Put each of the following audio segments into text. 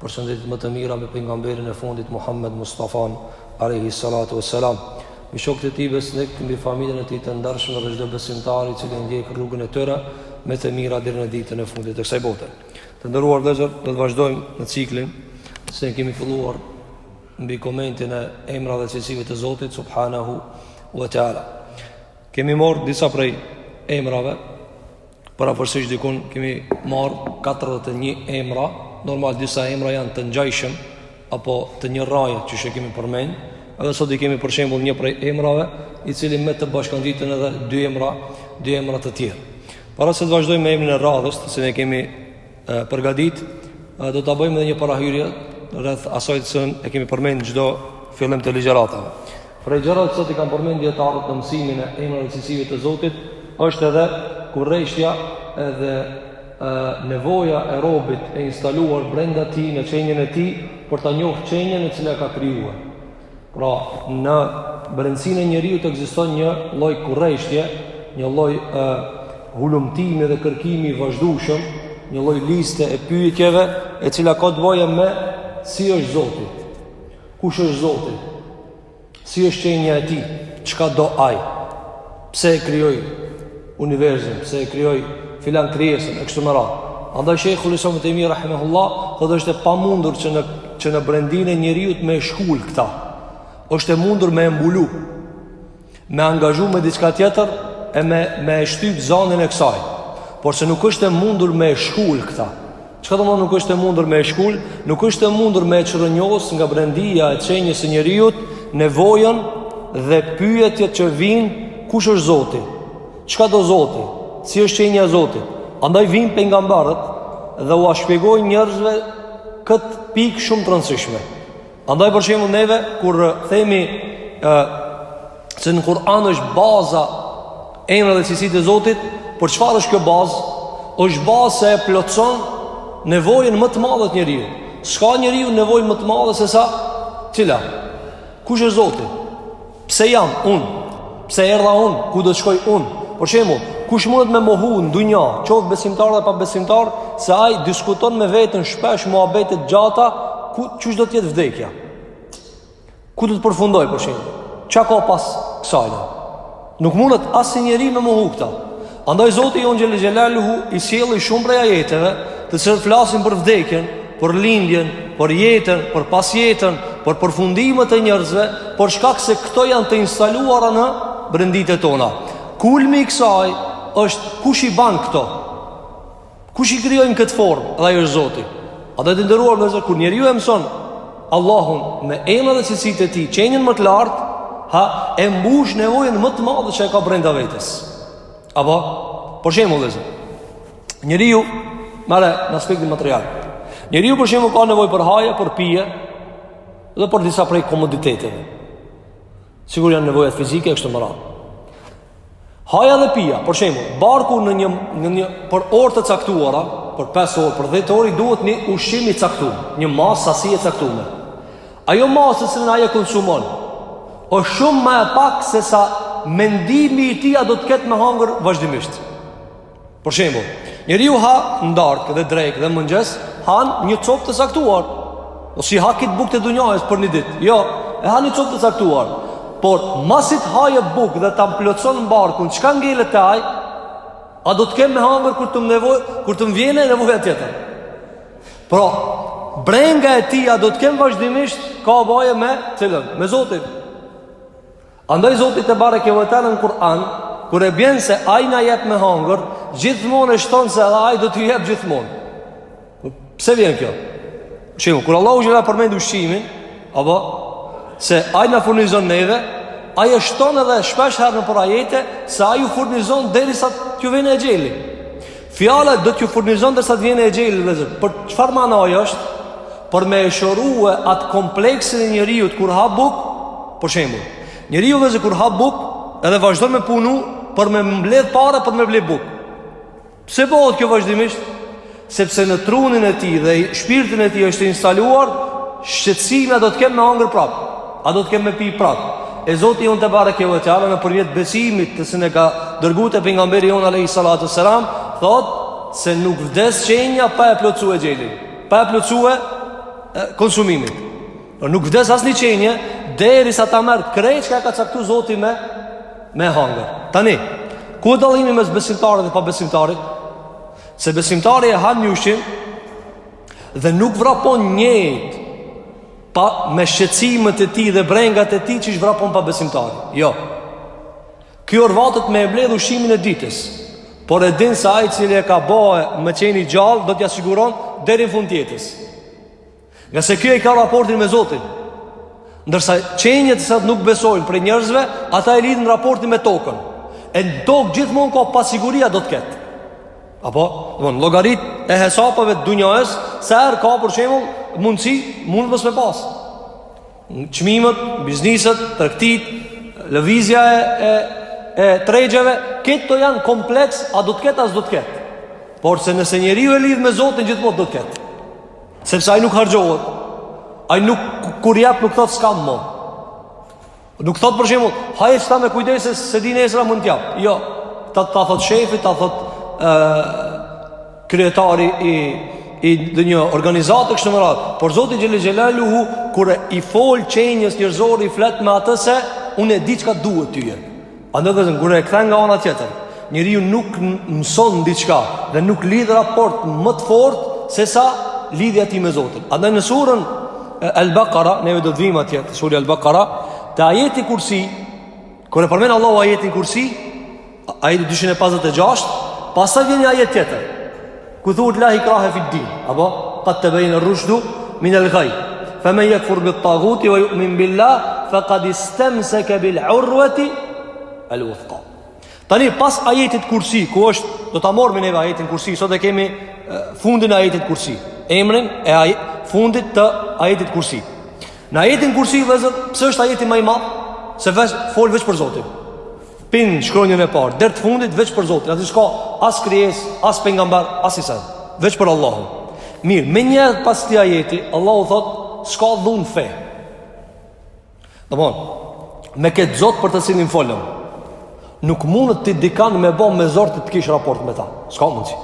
Përshëndetjet më të mira mbi pejgamberin e fundit Muhammed Mustafan alayhi salatu wassalam. Mbi shokët e tij besnik, mbi familjen e tij të ndershme dhe çdo besimtar i cili ndjek rrugën e tyre me të mira deri në ditën e fundit të kësaj bote. Të nderuar vëllezër, do të vazhdojmë në ciklin që e kemi filluar mbi komentin e emrave dhe cilësive të Zotit subhanahu wa taala. Kemi marrë disa prej emrave Por afërsisht dikun kemi marr 41 emra, normal disa emra janë të ngjashëm apo të një rraje qysh e kemi përmend, edhe sot i kemi për shembull një prej emrave, i cili me të bashkangjiten edhe dy emra, dy emra të tjerë. Para se të vazhdojmë me emrin e radhës, të cilin e kemi përgatit do ta bëjmë edhe një parahyrje rreth asaj që e kemi përmend çdo fillim të ligjëratave. Prej gjërave që i kanë përmend dijetarët në mësimin e emrave dhe cilësive të Zotit, është edhe kurreshtja edhe e, nevoja e robit e instaluar brenda tij në qenien e tij për ta njohur qenien e cila e ka krijuar. Pra, në brendësinë e njeriut ekziston një lloj kurreshtje, një lloj e, hulumtimi dhe kërkimi i vazhdushëm, një lloj liste e pyetjeve, e cila ka të bojë me si është Zoti, kush është Zoti, si është qenia e tij, çka do ai. Pse e krijoi universin, pse e krijoi filan krijesën e kështu me radhë. Andaj Sheikhul Islam ibn Tejmije rahimahullah, thotë është e pamundur që në që në brendinë e njeriut me e shkul këta. Është e mundur me e mbulu. Me angazhu me diçka tjetër e me e shtyp zanin e kësaj. Por se nuk është e mundur me e shkul këta. Çka do me thonë nuk është e mundur me e shkul, nuk është e mundur me e çrrënjos nga brendia e qenies së njeriut nevojën dhe pyetjet që vijnë kush është zoti, çka do zoti, si është qenia e zotit. Andaj vijnë pejgamberët dhe ua shpjegojnë njerëzve këtë pikë shumë të rëndësishme. Andaj për shembull neve kur themi ë se në Kur'an është baza emra dhe cilësitë e Zotit, për çfarë është kjo bazë? Është bazë se e plotëson nevojën më të madhe të njeriut. S'ka njeriu nevojë më të madhe se sa cila? Kush është Zoti? Pse jam unë? Pse erdha unë? Ku do të shkoj unë? Për shembull, kush mundet me mohu në dunja, qoftë besimtar dhe pabesimtar, se ai diskuton me veten shpesh muhabete të gjata, qysh do të jetë vdekja? Ku do të përfundoj për shembull? Çka ka pas kësaj? Nuk mundet asnjë njeri me mohu këta. Andaj Zoti jonë Xhele Xhelaluhu i sjelli shumë prej ajeteve, të cilat flasin për vdekjen, për lindjen, për jetën, për pasjetën, për përfundimet e njerëzve, për shkak se këto janë të instaluara në brenditë tona. Kulmi i kësaj është kush i ban këto? Kush i krijoi në këtë formë? Dhe ai është Zoti. E të nderuar vëllezër kur njeriu e mëson Allahun me emrat dhe cilësitë e tij, qenien më të lartë, ha, e mbush nevojën më të madhe që e ka brenda vetes. Apo, për shembull, vëllezër, njeriu merre në aspektin material njeriu për shembull ka nevojë për haje, për pije Dhe për disa prej komoditeteve sikur janë nevojat fizike e kështu me radhë Haja dhe pija, për shembull, barku në një në një për orë të caktuara, për 5 orë, për 10 orë i duhet një ushqim i caktuar, një masë sasi e caktuar. Ajo masë që ai e konsumon është shumë më e pak se sa mendimi i tij a do të ketë më hangër vazhdimisht. Për shembull, njeriu ha në darkë dhe drekë dhe mëngjes han një copë të caktuar. S'po e ha krejt bukën e dunjasë për një ditë? Jo, e ha një copë të caktuar. Por masi të hajë bukë dhe ta plotëson barkun, çka ngelet te ai? A do të kem me hangër kur të nevoj, kur të më vjen nevoja tjetër? Pra, brenga e tij a do të kem vazhdimisht ka bëje me cilën, me Zotin. Andaj Zoti tebareke ve teala në Kur'an kur e bjen se ai na jep me hangër, gjithmonë e shton se edhe ai do t'ju jep gjithmonë. Pse vjen kjo? Shiu, kur Allahu xhela përmend ushqimin, apo se ai na furnizon neve, ai e shton edhe shpesh herë nëpër ajete se ai ju furnizon derisa t'ju vjen exheli. Fjala do t'ju furnizon derisa të vjen exheli, vëllezër. Për çfarë manaja është? Për me e shorue atë kompleksin e njeriut kur ha bukë, për shembull, njeriu vëllezër kur ha bukë, edhe vazhdon me punu për me mbledh pare për me ble bukë. Pse bëhet kjo vazhdimisht? Sepse në trunin e tij dhe shpirtin e tij është e instaluar shqetësimi a do të kem me hangër prapë, a do të kem me pi prapë. E Zoti jonë tebareke ve teala nëpërmjet besimit të cilin e ka dërgu te pejgamberi jonë a.s. thotë se nuk vdes qenja pa e plotësu exhelin. pa e plotësue konsumimin. Por nuk vdes asnjë qenje, derisa ta merr krejt çka e ka caktu zoti me, me hangër. Tani, ku është dallimi mes besimtarit dhe pabesimtarit? Se besimtari e hanë një dhe nuk vrapon njëjtë me shqetësimet e tij dhe brengat e tij qysh vrapon pabesimtari. Jo. Ky orvatet me e mbledh ushqimin e ditës Por e din se ai i cili e ka bë me qenë gjallë Do t'ja siguron deri në fund të jetës ngase ky e ka raportin me Zotin Ndërsa qeniet që s'e nuk besojnë prej njerëzve Ata e lidhin raportin me tokën E në tokë gjithmonë ka pasiguri a do t'ketë Apo, dhe në llogaritë e hesapeve të dunjasë se herë ka për shembull mundësi mund mos me pasë Çmimet, bizneset, tregtitë, lëvizja e e, e tregjeve, këto janë kompleks, a do të ketë a s'do të ketë. Por se nëse njeriu e lidh me Zotin gjithmonë do të ketë. Sepse ai nuk harxhohet. Ai nuk kur jap nuk thot s'kam më. Nuk thot për shembull, haje këta me kujdes se s'e di nesër a mund t'jap. Jo. Ta ta thot shefi, ta thot ë kryetari i ndonjë organizate kështu me radhë, por Zoti Xhelle Xhelaluhu, kur i fol qenies njerëzore i flet me atë se unë e di çka t'duhet tyje. Andaj vëllezër, kur e kthen nga ana tjetër, njeriu nuk mëson diçka dhe nuk lidhë raport më të fortë sesa lidhja e tij me Zotin. Andaj në suren El Bakara, ne do të vimë atje te sure El Bakara, te ajeti kursi, kur e përmend Allahu ajetin kursi, Ajeti 256, pastaj vjen një ajet tjetër. Ku thuhet la ikrahe fi din, apo qad tabayna ar-rushdu min al-ghay. Faman yakfur bit-taghut wa yu'min billah faqad istamsaka bil-urwati al-wuthqa. Tani pas ajetit kursi, ku është do ta morrmi ne ajetin kursi, sot e kemi fundin e ajetit kursi, emrin e fundit të ajetit kursi. Në ajetin kursi vëllezër, pse është ajeti më i madh? Se veç fol veç për Zotin. Pi n' shkronjën e parë, deri të fundit veç për Zotin, aty s'ka as krijesë, as pejgamber, asni sen. Veç për Allahun. Mirë, menjëherë pas këtij ajeti, Allahu thot, s'ka dhunë n'fe. Domthon, me këtë Zot për të cilin folëm, nuk mund ti dikan me bë me zor të të kish raport me ta. S'ka mundsi.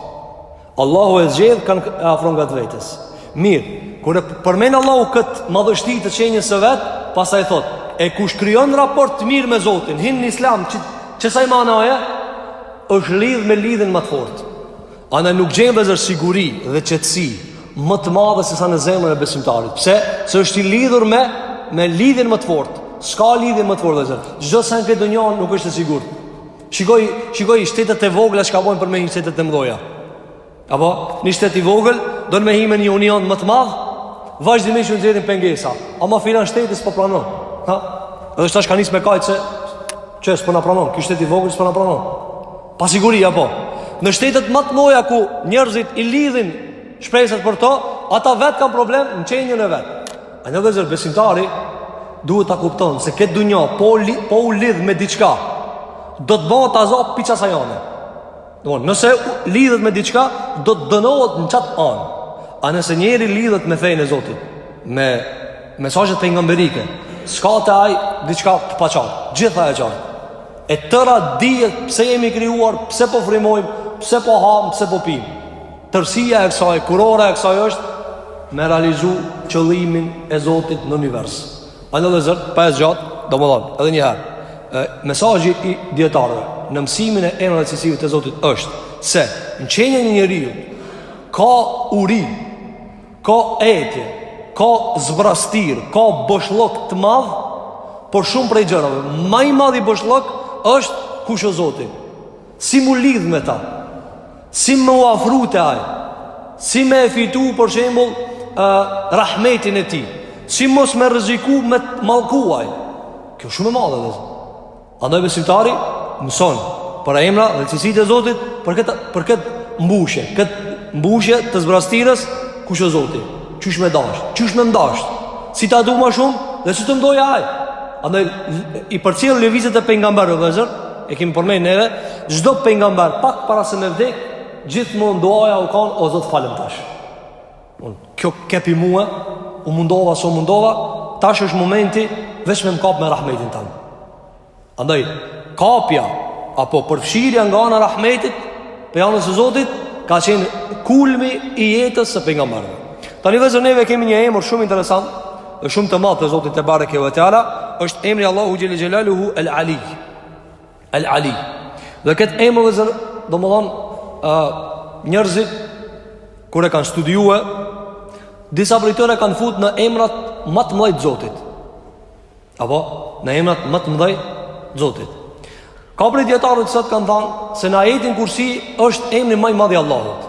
Allahu e zgjedh kanë e afron ngat vetes. Mirë, kur e përmend Allahu kët madhështi të qenies së vet, pastaj thot, e kush krijon raport të mirë me Zotin, hin në Islam, që që sa i manaja, është lidh me lidhjen më të fortë. Andaj nuk gjen vëllezër siguri dhe qetësi më të madhe se sa në zemrën e besimtarit. Pse? Se është i lidhur me me lidhjen më të fortë. S'ka lidhje më të fortë vëllezër. Çdo send n'këtë dunja nuk është e sigurt. Shikoji, shikoji shtetet e vogla çka bojnë për me hi n'shtetet e mdhoja. Apo, një shtet i vogël, don me hi me një union më të madh, vazhdimisht nxjerrin pengesa. Ama filan shteti s'po pranon. Ha? Edhe tash ka nis me kajtë se, qe s'po na pranon, ky shtet i vogël s'po na pranon. Pasiguri, apo. Në shtetet më të mdhoja ku njerëzit i lidhin shpresat për to, ata vetë kanë problem në qenien e vet. Andaj vëllezër besimtari duhet ta kupton se n'këtë dunja po, li, po u lidh me diçka, do të bëhet azab pi qasaj ane. Domethënë, nëse lidhet me diçka, do të dënohet në qatë anë. A nëse njeri lidhet me fenë e Zotit, me mesazhet pejgamberike, s'ka te ai diçka të paqartë, gjitha e qartë. E tëra dihet pse jemi krijuar, pse po frymojmë, pse po hamë, pse po pimë. Tërësia e kësaj, kurora e kësaj është me realizu qëllimin e Zotit në univers. Andaj vllezër, pa e zgjatë, domethonë, edhe njëherë. Mesazhi i dijetarëve në mësimin e emrave dhe cilësive të Zotit është se në qenjen e njeriut ka uri, ka etje, ka zbrastirë, ka boshllok të madh për shumë prej gjërave. Ma i madhi boshllok është kush o Zoti. Si m'u lidh me ta? Si me u afru te ai Si me e fitu për shembull uh, rahmetin e tij Si mos me rreziku me të mallku ai Kjo shumë e madhe vllezër Andaj besimtari Mëson për emra dhe cilësitë e zotit Për këtë, për këtë mbushje këtë mbushje të zbrastirës Kush o zoti Qysh me dasht Qysh me m'dasht Si ta du ma shumë Dhe si të m'dojë ai Andaj i përcjell lëvizjet e pejgamberve vllezër E kemi përmend neve Çdo pejgamber pak para se me vdek, gjithmonë duaja u kanë o Zot falëm tash. Un kjo ke pi mua, u mundova sa u mundova, tash është momenti veç me mkap me rahmetin tan. Andaj kapja apo përfshirja nga ana rahmetit pe anës së Zotit ka qenë kulmi i jetës së pejgamberve. Tani vllezër neve kemi një emër shumë interesant dhe shumë të madh të Zotit tebareke ve teala, është emri Allahu xhele xhelaluhu el ali. El Ali Dhe këtë emër vllezër domethonë uh, Njërzit kur e kanë studiu Disa prej tyre e kanë fut në emrat ma të mdhej të zotit Apo Në emrat ma të mdhej të zotit Ka prej dijetarëve sot kanë thanë Se në ajetin kursi është emri ma i madh i Allahut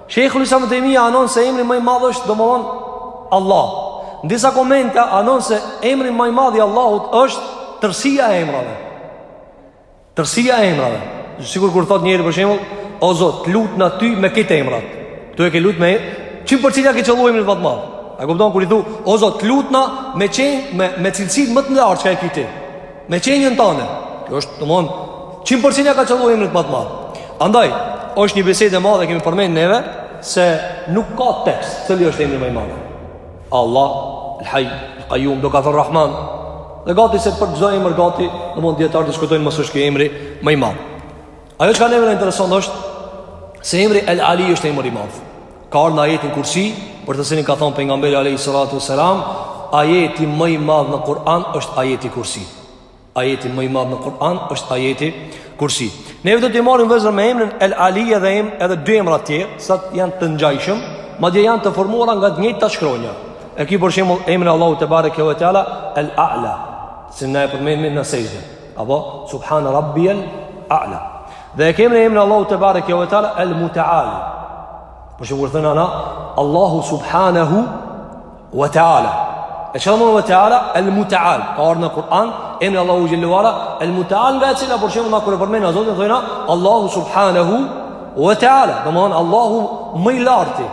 Shejkhul Islam ibnu Tejmija anon se emri më i madh është domthon Allah. Në disa komente anon se emri më i madh i Allahut është tërësia e emrave. Tërësia e emrave. Sikur kur thot njeri për shembull, o Zot, t'lutna ty me krejt emrat tu, e ke lut me qind për qind ja ke qëllu emrit ma të madh. A kupton kur i thu, o Zot, t'lutna me qen me me cilësinë më të lartë çka e ke ti. Me qenjën tane Kjo është domethonë qind për qind ja ka qëllu emrit ma të madh Andaj, është një bisedë e madhe e kemi përmend neve se nuk ka tekst cili është emri më i madh. Allah, El Hayy, El Qayyum, do ka thënë Rahman. Dhe gati se për çdo emër gati, domethonë dijetarët diskutojnë mos është ky emri më i madh. Ajo çka neve na intereson është se emri El Ali është emri i madh. Ka ardh në ajetin kursi, për të cilin ka thonë pejgamberi alejhi salatu selam, ajeti më i madh në Kur'an është ajeti kursi. Ajeti më i madh në Kur'an është ajeti kursi. Neve do t'i marrim vllezër me emrin El Ali edhe, em, edhe dy emra tjerë, sa janë të ngjashëm, madje janë të formuara nga të njëjtat shkronja. E ki për shembull emrin Allahu tebareke ve teala, El A'la, si ne e përmendmi në sexhde. Apo, subhane rabbijel a'la. Dhe e kemë në emrin Allahu tebareke ve teala, el muta'al. Për shembull kur thojna na, Allahu subhanahu wa ta'ala. E çka domethënë wa ta'ala, el muta'al. Ka ardh në Kur'an, emri Allahut xhelle ve ala, el muta'al nga e cila, për shembull na kur e përmenna Zotin thojna, Allahu subhanahu wa ta'ala. Domethënë, Allahu më i larti,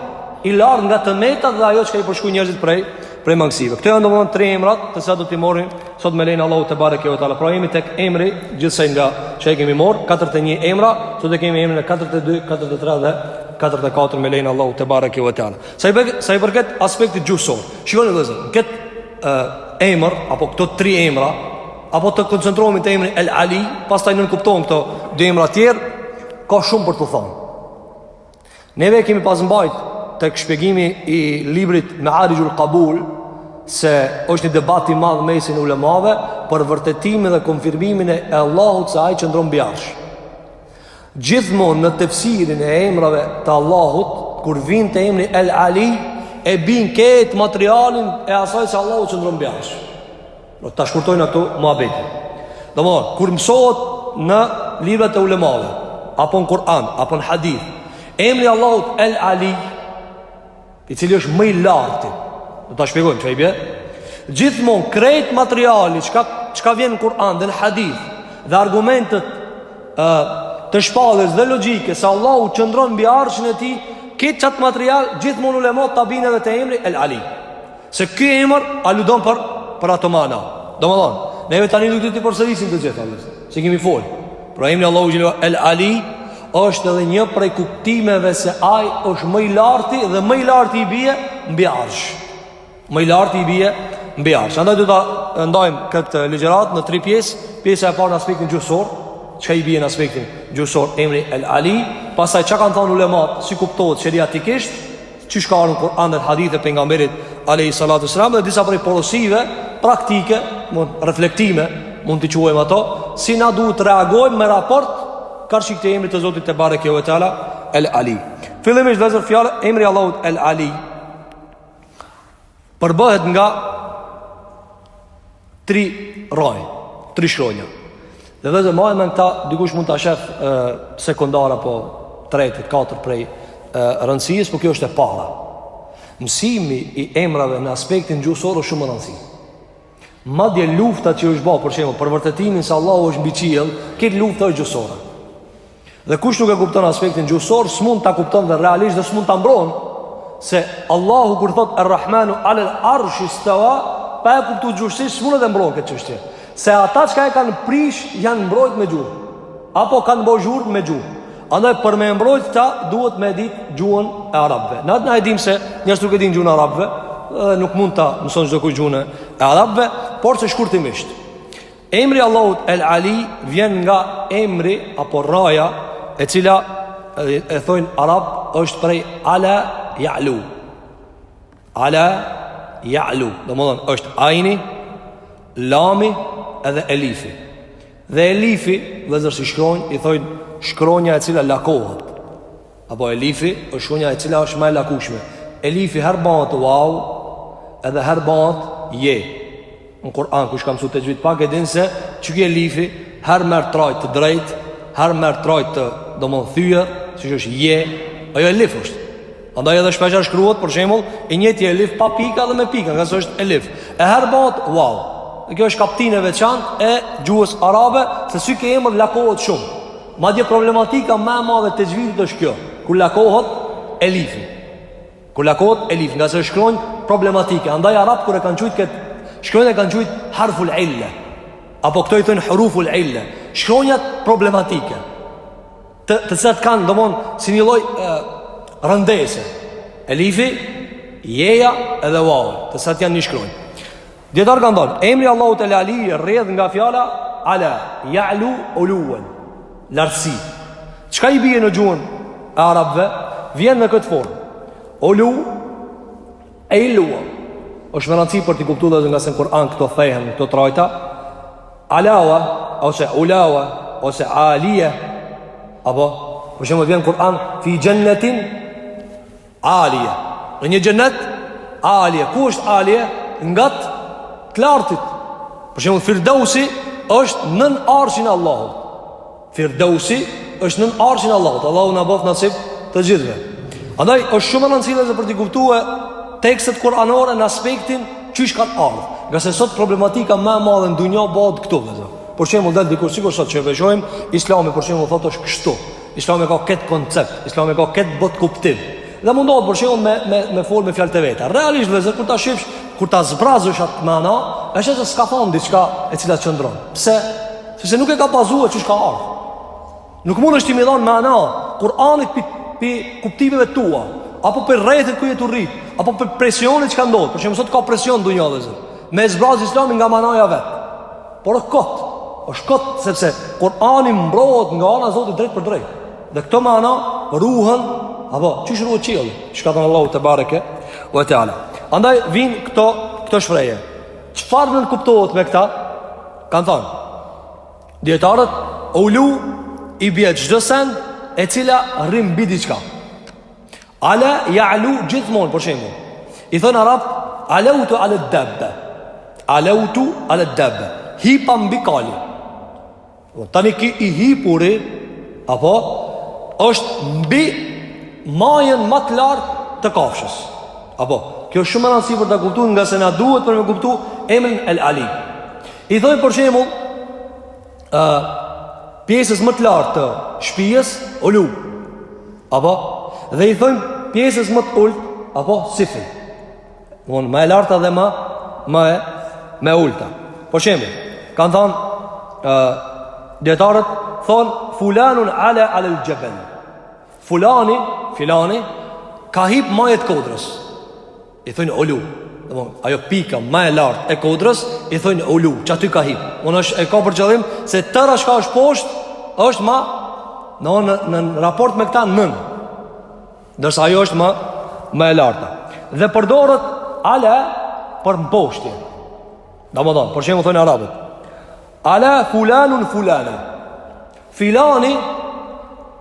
i lartë nga të metat dhe ajo çka i përshkrujn njerëzit prej, prej mangësive. Këto janë domethënë tri emrat, të cilat do t'i morim sot me lejen Allahut tebareke ve teala. Pra jemi tek emri gjithsej nga çka kemi marr, 41 emra, sot e kemi emrin e 42, 43 dhe 44 me lejen Allahut tebareke ve teala. Sa i bë, sa i përket aspektit gjuhësor. Shikoni vëllazër, këtë emër apo këto tri emra apo të koncentrohemi te emri El Ali, pastaj nënkuptohen këto dy emra të tjerë, ka shumë për t'u thënë. Neve e kemi pas mbajt tek shpjegimi i librit Mearixhul Kabul se është një debat i madh mesin ulemave për vërtetimin dhe konfirmimin e Allahut se ai qëndron mbi arsh. Gjithmonë në tefsirin e emrave të Allahut, kur vijnë te emri El Ali, e bijnë këtë materialin e asaj se Allahu qëndron mbi arsh. Do ta shkurtojmë këto muhabete. Domthon, kur mësohet në librat e ulemave, apo në Kur'an, apo në hadith, emri Allahut El Ali, i cili është më i larti. Do ta shpjegojmë çka i bie. Gjithmonë krejt materiali çka çka vjen në Kur'an dhe në hadith dhe argumentet ë të shpalljes dhe logjike se Allahu qëndron mbi arshin e tij, këtë qat material gjithmonë ulemat ta bijnë edhe te emri El Ali. Se ky emër aludon për për ato mana. Domthon, neve tani nuk do t'i përsërisim të gjitha, se kemi fol. Pra emri Allahu xhelle ve ala el ali është edhe një prej kuptimeve se ai është më i larti dhe më i larti i bie mbi arsh. Më i larti i bie mbi arsh. Andaj do ta ndajmë këtë ligjëratë në tri pjesë. Pjesa e parë në aspektin gjuhësor, çka i bie në aspektin gjuhësor emri el ali, pastaj çka kanë thënë ulemat, si kuptohet sheriatikisht, Qysh ka ardh në Kur'an dhe hadithe pejgamberit alayhi salatu sallam dhe disa prej porosive praktike, mund reflektime, mund t'i quajmë ato, si na duhet të reagojmë me raport karshi këtë emri të Zotit tebareke ve teala, El Ali. Fillimisht vëllezër fjala, emri Allahut El Ali, përbëhet nga tri rranj, tri shkronja. Dhe vëllezër mbajeni mend këta, dikush mund ta shef e, sekundar apo tretit, katër prej e, rëndësisë, po kjo është e para. Mësimi i emrave në aspektin gjuhësor është shumë rëndësi. Madje lufta që është ba, për shembull, për vërtetimin se Allahu është mbi qiell, këtu lufta është gjuhësore. Dhe kush nuk e kupton aspektin gjuhësor, s'mund ta kupton dhe realisht dhe s'mund ta mbron se Allahu kur thot Ar-Rahmanu 'ala al-'arsh istawa, pa e kuptu gjuhësisht s'mund ta mbron këtë çështje. Se ata çka e kanë prish janë mbrojt me gjuhë apo kanë bo zhurmë me gjuhë. Andaj për me e mbrojt këta duhet me e dit gjuhën e arabëve. Na na e dim se njerëzit nuk e din gjuhën e arabëve dhe nuk mund ta mëson çdo kush gjuhën e arabëve, por se shkurtimisht. Emri i Allahut El Ali vjen nga emri apo rraja e cila e, e thojnë arabët është prej ala ya'lu. Ala ja'lu Domethënë është ajni Lami edhe elifi Dhe elifi vllezër si shkronjë I thojnë shkronja e cila lakohet Apo elifi është shkronja e cila është ma e lakushme Elifi herë bahet waw Edhe herë bahet je Në Kur'an kush ka msu texhvid pak e din se që ky elifi herë merr trajtë të drejtë, herë merr trajtë të domon thyer, siç është je, ajo elif është. Andaj edhe shpesh shkruhet për shembull i njëjti elif pa pika dhe me pika, ngase është elif. E herë bahet waw. Dhe kjo është kaptinë e veçantë e gjuhës arabe se si ky emër lakohet shumë. Madje problematika ma e madhe e texhvidit është kjo, kur lakohet elifi. Kur lakohet elif, ngase është shkronjë problematike. Andaj arabët kur e kanë qujtë këtë shkronjë, e kanë qujtë harful ille. Apo këto i thojnë huruful ille. Shkronjat problematike. Të, të cilat kanë, domon, si një lloj e, rëndese. Elifi, jeja edhe waw, të cilat janë një shkronjë. Dijetarët kanë thonë, emri i Allahut El Ali rrjedh nga fjala ala, ja'lu uluën, lartësi. Çka i bie në gjuhën e arabëve, vjen në këtë formë. Ulu, e ilua, është me rëndësi për t'i kuptu, vllezër, ngase në Kur'an këto thehen, këto trajta, alawa, ose ulawa, ose alije, apo, për shembull vjen n'Kur'an, fi xhennetin, Alije Në një xhenet Alije Ku është alije? Ngat të Lartit Për shembull firdausi është nën arshin e Allahut Firdausi është nën arshin e Allahut Allahu na boftë nasib të gjithëve Andaj është shumë me rëndësi vllezër për t'i kuptu e tekstet kuranore në aspektin Qysh kanë ardhë Ngase sot problematika më e madhe në dunja bëhet këtu vllezër Për shembull del dikur sikur sot që e vëzhgojmë Islami për shembull thotë është kështu Islami e ka këtë koncept, Islami e ka këtë botëkuptim. Dhe mundohet për shembull me me me fol me fjalët e veta. Realisht vllezër kur ta shifsh, kur ta zbrazësh atë mana, është se s'ka thon diçka e cila qëndron. Pse? Sepse nuk e ka bazuar qysh ka ardh. Nuk mund është t'i japësh mana Kur'anit pi pi kuptimeve tua, apo për rrethet ku je tu rrit, apo për presionet që ka ndodhur. Për shembull sot ka presion në dunja vllezër. Me e zbrazë Islamin nga manaja vet. Por është kot, është kot sepse Kur'ani mbrohet nga ana e Zotit drejtpërdrejt. Dhe këto mana ruhen apo qysh ruhet qielli, çka thon Allahu tebareke ve teala. Andaj vin këto këto shprehje. Çfarë nënkuptohet me këta? Kan thon. Dietarët ulu i bie çdo send e cila rrin mbi diçka. Ala ja'lu gjithmonë për shembull. I thon arabët alautu ala dabba. Alautu ala dabba. Hipa mbi kali. Po, tani ky i hipuri apo është mbi majën më të lartë të kafshës. Apo, kjo është shumë e me rëndësi për ta kuptu ngase na duhet për me kuptu emrin El Ali. I thon për shembull ë pjesës më të lartë të shtëpisë, ulu. Apo dhe i thojnë pjesës më të ulët, apo sifl. Domethënë ma e larta dhe ma ma e ulta. Për shembull, kan thon ë dietarët thon fulanun ala ala al jabal. Fulani, filani ka hip maje të kodrës. I thojnë ulu Domthon, ajo pika më e lartë e kodrës i thonë ulu, që aty ka hip. Unë është e ka për qëllim se tëra çka është poshtë është ma në, në në raport me këta nën. Ndërsa ajo është ma e larta. Dhe përdoret ala për mposhtje. Domthon, për shembull thonë arabët. Ala fulanun fulana. Filani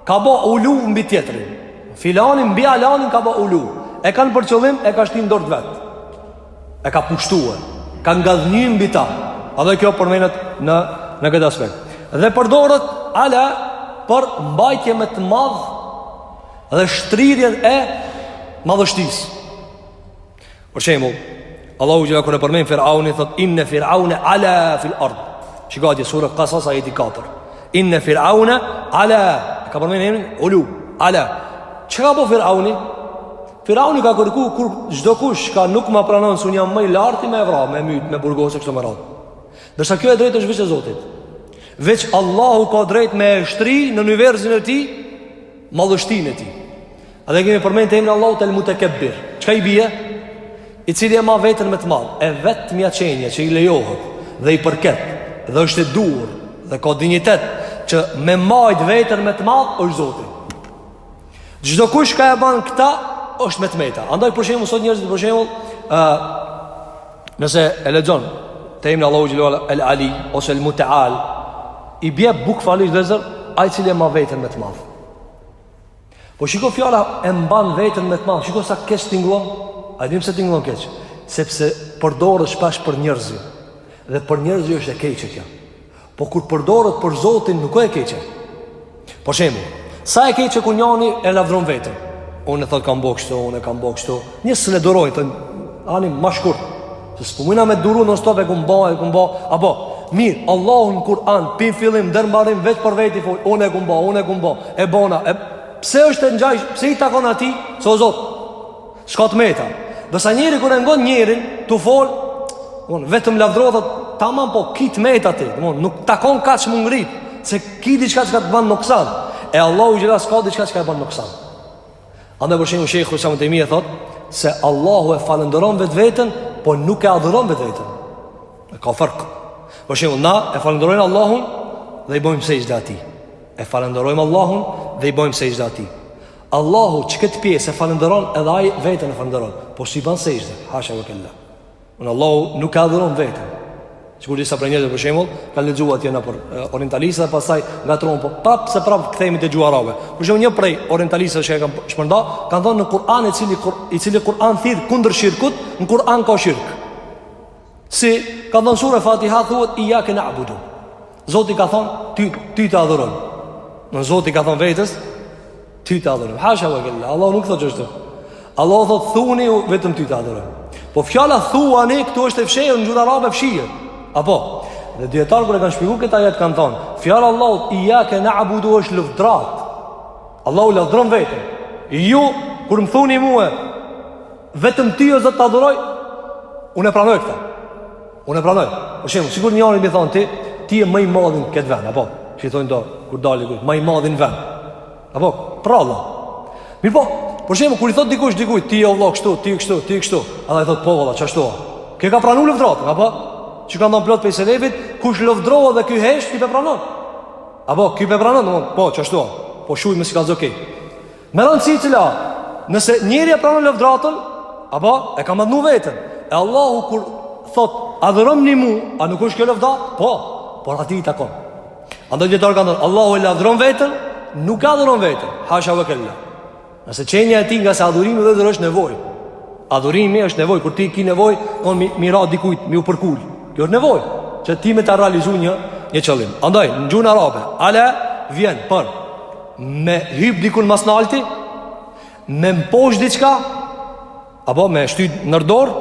ka ba ulu mbi tjetrin. Filani mbi Alanin ka ba ulu. E kanë për qëllim e ka shti n'dorë t'vet. E ka pushtue. Ka ngadhnjy mbi ta. Edhe kjo përmendet në në këtë aspekt. Dhe përdoret ala për mbajtje me të madh dhe shtrirjen e madhështisë. Për shembull, Allahu xhela kur e përmend Firauni thot inna firauna ala fil ard. Shiqojeni sure Qasas ajeti 4. Inna firauna ala e ka përmend emrin ulu ala. Çka ka bo Firauni? Firauni ka kërku që çdokush që nuk ma pranon se un jam ma i larti me e vra, me e myt, me e burgosë kështu me radhë. Ndërsa kjo e drejtë është veç e Zotit. Veç Allahu ka drejt me e shtri në universin e tij madhështinë e tij A dhe i kemi përmend te emri Allahut El Mutekebbir. Çka i bie? I cili e ma vetën me të madh, e vetmja qenje që i lejohet dhe i përket dhe është e duhur dhe ka dinjitet që me majt vetën me të madh është Zoti. Çdo kush ka e ban këta është me të meta. Andaj për shembull sot njerëzit për shembull ë nëse e lexon te emri Allahu xhelalu el ali ose el mutaal i bie bukvalisht thjesht ai cili e ma vetën me të madh. Po shiko fjala e mban veten me të madh. Shiko sa keq tingëllon. A e di pse tingëllon keq? Sepse përdoret shpesh për njerëzit. Dhe për njerëzit është e keqe kjo. Po kur përdoret për Zotin nuk është e keqe. Për shembull, sa e keqe kur njëri e lavdron veten. Unë thot kam bo kështu, unë e kam bo kështu. Njerëz s'e durojnë, thonë ma shkurt Se s'po mujna me duru në stop e kam ba e kam ba Apo, mirë, Allahu në Kur'an Prej fillim, deri mbarim, veç për veti fol Unë e kam ba, unë e kam ba, e bona e... Pse është e njaj, pse i takon atij Se o zot, s'ka të meta Ndërsa njeri kur e ngon njërin Tu fol, unë, vetëm lavdrohet Tamam po, ki të meta ti unë, Nuk takon kaq m'u ngrit Se ki diçka çka të ban noksan E Allahu gjitha s'ka diçka çka e ban noksan Andaj për shembull Shejhul Islam Ibn Tejmije thot se Allahu e falënderon vetveten, por nuk e adhuron vetveten. E ka fark. Për shembull na e falënderojmë Allahun dhe i bëjmë sexhde atij. E falënderojmë Allahun dhe i bëjmë sexhde atij. Allahu që këtë pjesë e falënderon edhe ai veten e falënderon, por s'i bën sexhde, hasha wa kella. Unë Allahu nuk e adhuron veten Sikur disa prej njerëzve për shemull Kanë lexuar te na prej orientalistëve dhe pasaj Ngatrrohen po prap se prap kthehemi te gjuha arabe Për shemull një prej orientalistëve që e kanë shpërnda Kanë thonë në Kur'an i cili, kur, i cili Kur'an thirr kundër shirkut Në Kur'an ka shirk Si kanë thonë sure Fatiha thuhet ijjake na'budu Zoti ka thonë, ty, ty të adhuron. Në Zoti ka thonë vetës, ty të adhuron. Hasha vë kella, Allahu nuk thotë kështu. Allahu thotë, thuni vetëm ty të adhuron. Po fjala thuani, këtu është e fshehur, në gjuhën arabe fshihet. Apo, dhe dijetarët kur e kanë shpjegu këtë ajet kanë thonë, fjala e Allahut, ijjake na'budu është lavdërim. Allahu lavdron veten. Ju, kur më thuni mue, vetëm ty o Zot të adhuroj, unë e pranoj këta. Unë e pranoj. Për shembull, sikur njëri më thon ti, ti je ma i madhi në këtë vend, apo? Ti thon do, kur dalë kur më i madh në vend. Apo, pra. Mi po, për shembull, kur i thot dikush dikujt, ti je vëllai kështu, ti je kështu, ti je kështu, ai thot po vëlla, ashtu? Ky e ka pranuar lëvdatën, apo? Siç kanë thënë plot prej selefit, kush lëvdrohet dhe ky heshti e pranon? Apo, ky e pranon, po, ashtu? Po shuj më si ka zokë. Me rëndësi si la, nëse njeri e pranon lavdratën, apo e ka madhnu veten, e Allahu kur thot, adhuroni mu, a nuk është kjo lavdra? Po, por ati i takon. Andaj dijetarët kanë thonë, Allahu e lavdron veten, nuk e adhuron veten, hasha ve kella. Nëse qenia e tij ngase adhurimi vetë është nevoj, adhurimi është nevoj, kur ti ki nevoj, don me, me i ra dikujt, me iu përkul, kjo është nevoj, që ti me ta realizu një, një qëllim. Andaj, në gjuhën arabe, ale, vjen, për, Me hyp dikun ma s'nalti Me mposht diçka Apo me shty nërdor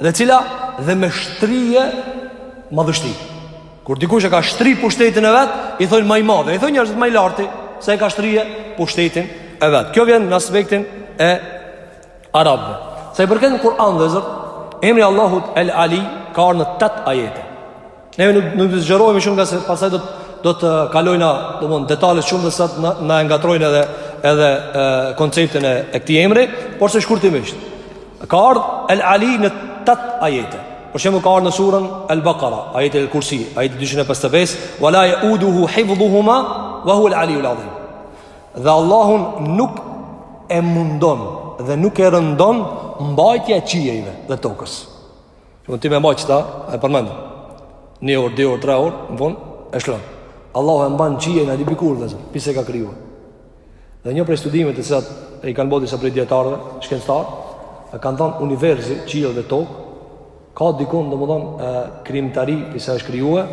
Dhe cila dhe me shtrije Madhështi Kur dikush e ka shtri pushtetin e vet I thojnë ma i madhi I thojnë njerëzit ma i larti Se e ka shtri pushtetin e vet Kjo vjen në aspektin e Arabve Sa i përket n'Kuran vllezër Emri i Allahut El Ali Ka ardh në tetë ajete Ne nuk nuk zgjerohemi shumë ngase pastaj do të do të kalojna, domethonë detaje shumë sa na na ngatrojnë edhe edhe e, konceptin e, e këtij emri, por se shkurtimisht. Ka ardh El Ali në 8 ajete. Për shembull ka ardh në surën El Baqara, ajeti El Kursi, ajeti 255, "Wala yauduhu hifdhuhuma wa huwa El Ali El Azim." Dhe Allahun nuk e mundon dhe nuk e rëndon mbajtja e qiejve dhe tokës. Unë ti me mbajt qeta, e përmenda. Një orë, dy orë, tre orë, në fund, e lshon. Allahu e mban qiejt, Ai e di pi kur, vllezër, pi se ka kriju. Dhe një prej studimeve të cilat i kanë bo disa prej dijetarëve, shkencëtarë, kanë thonë universi, qiell dhe tokë, ka dikun, domethonë, krijimtari, pi se është krijue,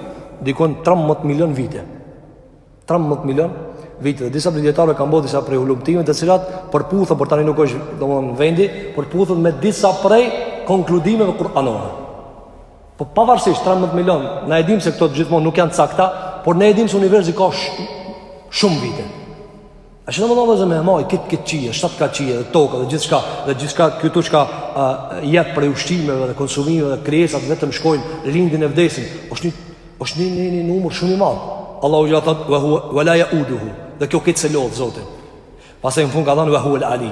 dikun 13 milion vite. 13 milion vite dhe disa prej dijetarëve kanë bo disa prej hulumtimeve të cilat përputhen por tani nuk është domthon vendi përputhen me disa prej konkludimeve kuranore. Po pavarësisht 13 milion, na e dimë se këto gjithmonë nuk janë të sakta, por ne e dimë se universi ka shumë vite. A s'do me thonë vllezër me e majt, këtë këtë qiej, shtatë kat qiej, dhe tokë, dhe gjithçka, dhe gjithçka, këtu çka jep prej ushqimeve dhe konsumimeve dhe krijesat, vetëm shkojnë, lindin e vdesin, është një, është një, një, një, një numër shumë i madh. Allahu i thotë, ve hua, ve la jauduhu, dhe kjo këtë s'e lodh Zotin. Pastaj në fund ka thanë, ve hual ali.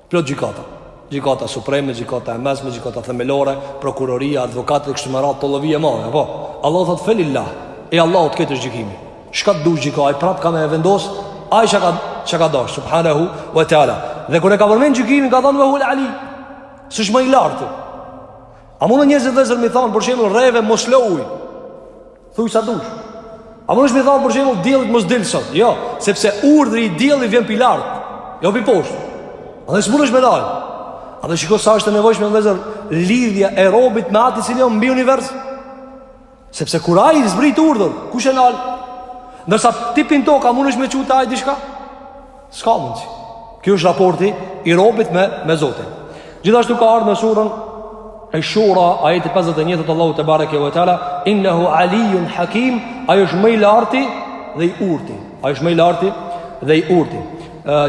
Plot gjykata, gjykata supreme, gjykata e mesme, gjykata themelore, prokuroria, advokatë dhe kështu me radhë tollovi e madhe, apo? Allahu thot felillah, e Allahut është gjykimi. Çka dush gjyko, prap ka me vendos, ai çka ka çka ka dash, subhanahu wa taala. Dhe kur e ka përmend gjykimin, ka thënë ve hul ali. Se është ma i lartë. A munden njerëzit vllezër me i thonë, për shembull, reve mos lsho ujë. Thuj sa dush. A munesh me i thanë për shembull diellit mos dil sot? Jo, sepse urdhri i diellit vjen pi lart, jo pi poshtë. Edhe s'munesh me e ndal. Edhe shiko sa është e nevojshme vllezër, lidhja e robit me atë i cili o mbi univers. Sepse kur ai zbret urdhër, kush e nal? Ndërsa ti pi n'toke, munesh me çu te ai diçka? S'ka mundësi. Ky është raporti i robit me, me Zotin. Gjithashtu ka ardhë në surën Esh-Shura, ajeti 51 thot Allahu tebareke ve teala, innehu alijun hakim, ai është më i larti dhe i urti. Ai është më i larti dhe i urti.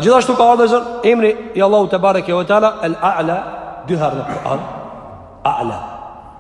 Gjithashtu ka ardhë vllezër, emri i Allahut tebareke ve teala, el a'la, dy herë në Kur'an, a'la.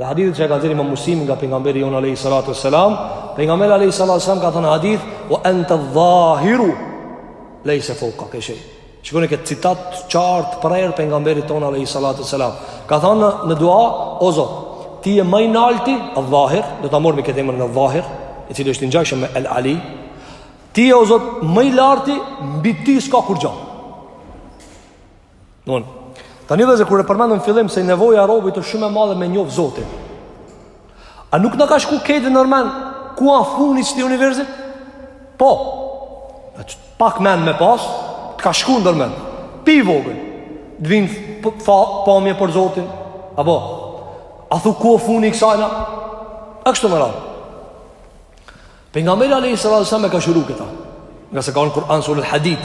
Në hadithin që e ka nxjerrë Imam Muslimi nga pejgamberi jon alayhi salatu wassalam, pejgamberi alayhi salatu wassalam ka thënë hadith wa anta adh-dhahiru laysa fawqaka shay. Shikoni këtë citat të qartë prerë pejgamberit ton alayhi salatu wassalam. Ka thënë në dua o Zot, ti je më i nalti adh-dhahir, do ta marrim këtë emër adh-dhahir, i cili është i ngjashëm me al-ali. Ti je o Zot më i larti mbi ti s'ka kurrgja. Don. Tani vllezër kur e përmendëm n'fillim se nevoja e robit është shumë e madhe me njoft Zotin. A nuk na ka shku këtë ndër mend ku o funi i qëtij universit? Po. Pak mend me pas, të ka shku ndër mend. Pi vogël. Të vijn far pamje për Zotin. Apo. A thu ku o funi i kësajna? A kështu me radhë. Pejgamberi alayhi salatu wassalam i ka shëru këta. Ngase ka në Kur'an surë el-Hadid.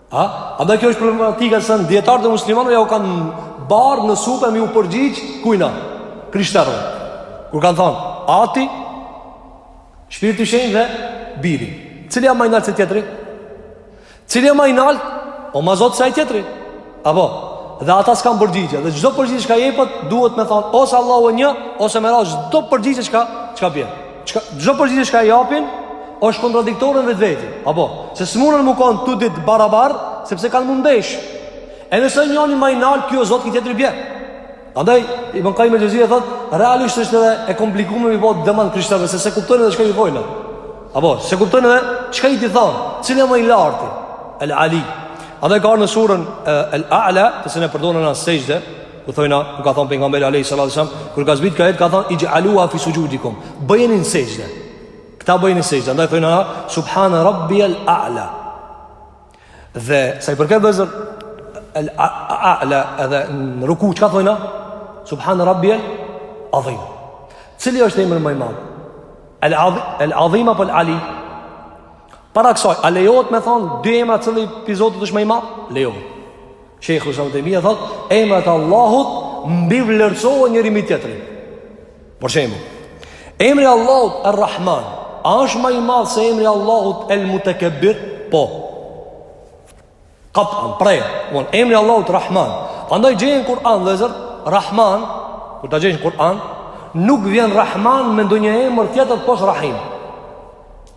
A? Andaj kjo është problematika të cilën dijetarët e muslimanëve ja u kanë barë në supe mi u përgjigjë kujna, krishterëve. Kur kanë thonë, ati, shpirti i shenjtë dhe biri. Cili o ma i nalt se tjetri? Cili o ma i nalt? O ma zot se aj tjetri. Apo? Dhe ata s'kanë përgjigje. Dhe çdo përgjigje çka jepet, duhet me thonë, ose Allahu e një, ose me ra, çdo përgjigje çka, çka bjen. Çka çdo përgjigje që japin është kontradiktore në vetveti. Apo, se s'munën me kanë të dytë barabar, sepse kanë me u ndesh. E nëse njëri më i nalt, ky o zot, ky tjetri bie. Andaj Ibn Kajim el-Xhevzije thot, realisht është edhe e komplikuar me bo debat krishterëve se s'e kuptojnë edhe çka i thojna. Apo, s'e kuptojnë edhe çka je t'i thon, cili më i larti? El Ali. Andaj ka ardhë në surën El A'la, të cilën e përdorna në sexhde, Ku thojna, ku ka thonë pejgamberi alayhi salatu wasallam, kur ka zbrit ky ajet ka thonë ij'aluha fi sujudikum. Bëjeni në sexhde. Këta bëjeni në sexhde. Andaj thojna subhan rabbiyal a'la. Dhe sa i përket vllezër al a'la edhe në ruku çka thojna? Subhan rabbiyal azim. Cili është emri më i madh? Al azim, al azim apo al ali? Para kësaj, a lejohet me thonë dy emra cili pi Zotit është më i madh? Lejohet. Shejhul Islam Ibn Tejmije thot, emrat e Allahut mbivlerësohen njëri mbi tjetrin. Për shembull, emri Allahut Ar-Rahman, a është më i madh se emri Allahut El-Mutakabbir? Po. Qat'an, prerë, von emri Allahut Rahman. Andaj gjen n'Kur'an vllezër Rahman, kur ta gjesh n'Kur'an, nuk vjen Rahman me ndonjë emër tjetër pos Rahim.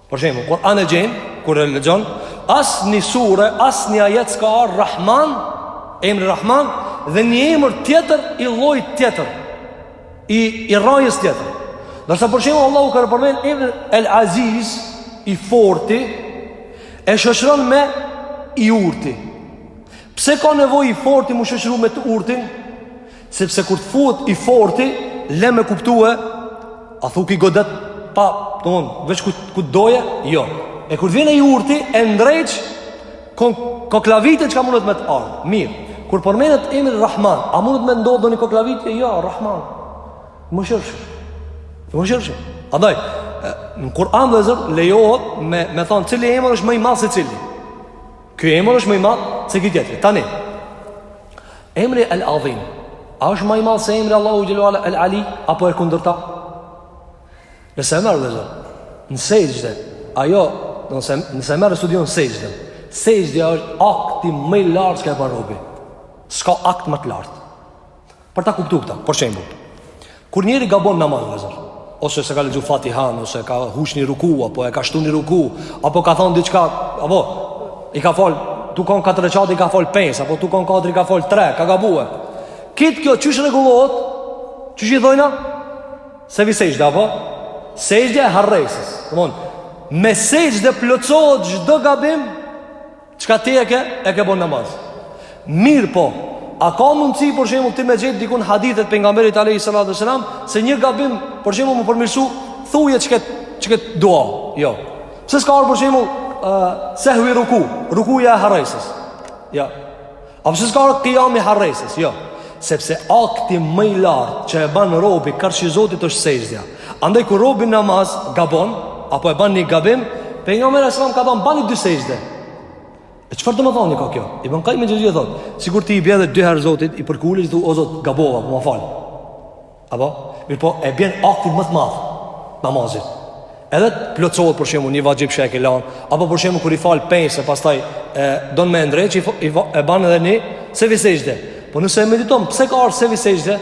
Për shembull, Kur'an e gjen, kur e lexon, as një sure, as një ajet s'ka ardh Rahman, emri Rahman, dhe një emër tjetër i llojit tjetër, i, i rrajës tjetër. Ndërsa për shembull, Allahu kur e përmend emrin El Aziz, i forti, e shoqëron me i urti. Pse ka nevojë i forti m'u shoqëru me të urtin? Sepse kur të thuhet i forti, le me kuptu, a thu ky godet, pa, të mon, veç ku, ku të doje, jo. E kur të vjen i urti, e ndreq, kon, koklavitjen çka mundet me të ardhë, mirë. Kur përmendet emri Rahman, a mundet me ndodhë ndonjë koklavitje, jo, Rahman, mëshirshëm, mëshirshëm. Andaj, në Kur'an vëllezër, lejohet me, me thonë, cili emër është më i madh se cili. Ky emër është më i madh se ky tjetri. Tani. Emri El Adhim, a është më i madh se emri Allahut xhele ue ala El Ali apo e kundërta? Nëse e merr vëllezër, në sexhde, ajo, nëse nëse e merr studion sexhde, sexhde është akti më i lartë që e bën robi. S'ka akt më të lartë. Për ta kuptuar këtë, për shembull, kur njeri gabon namaz, vëllezër, ose s'e ka lexu Fatihan, ose ka huq një ruku, apo e ka shtu një ruku, apo ka thonë diçka, apo i ka fal, tu kon katër rekate i ka fal 5, apo tu kon katër i ka fal 3, ka gabu. E këtë kjo qysh rregullohet? Qysh i thojna? Sehvi sexhde apo? Sexhdja e harresës. Domthon, me sexhde plotësohet çdo gabim Çka ti e ke, e ke bon namaz. Mirëpo, a ka mundësi për shembull ti me gjet dikun hadithet Pejgamberit alejhi salatu ue selam, se një gabim për shembull me përmirësu, thuje qëkët, qëkët dua, jo. Pse s'ka ardh për shembull, uh, sehvi ruku, rukuja e harresës, jo. A përse s'ka ardh kijami i harresës, jo Sepse akti më i lartë që e ban robi karshi Zotit është sexhdja Andaj kur robi namaz gabon, apo e ban një gabim Pejgamberi alejhi selam ka thonë, bani dy sexhde E çfarë domethënie ka kjo? Ibn Kajim Xhevzije thotë Sikur ti i bie edhe dy herë Zotit, i përkulesh thu o Zot gabova, po ma fal Apo, mirëpo, e bën aktin më të madh namazit. Edhe të plotësohet për shembull një vaxhib që e ke lan, apo për shembull kur i fal pesë e pastaj e don me ndreq i, i, e bën edhe një sehvi sexhde. Po nëse e mediton, pse ka ardhur sehvi sexhde?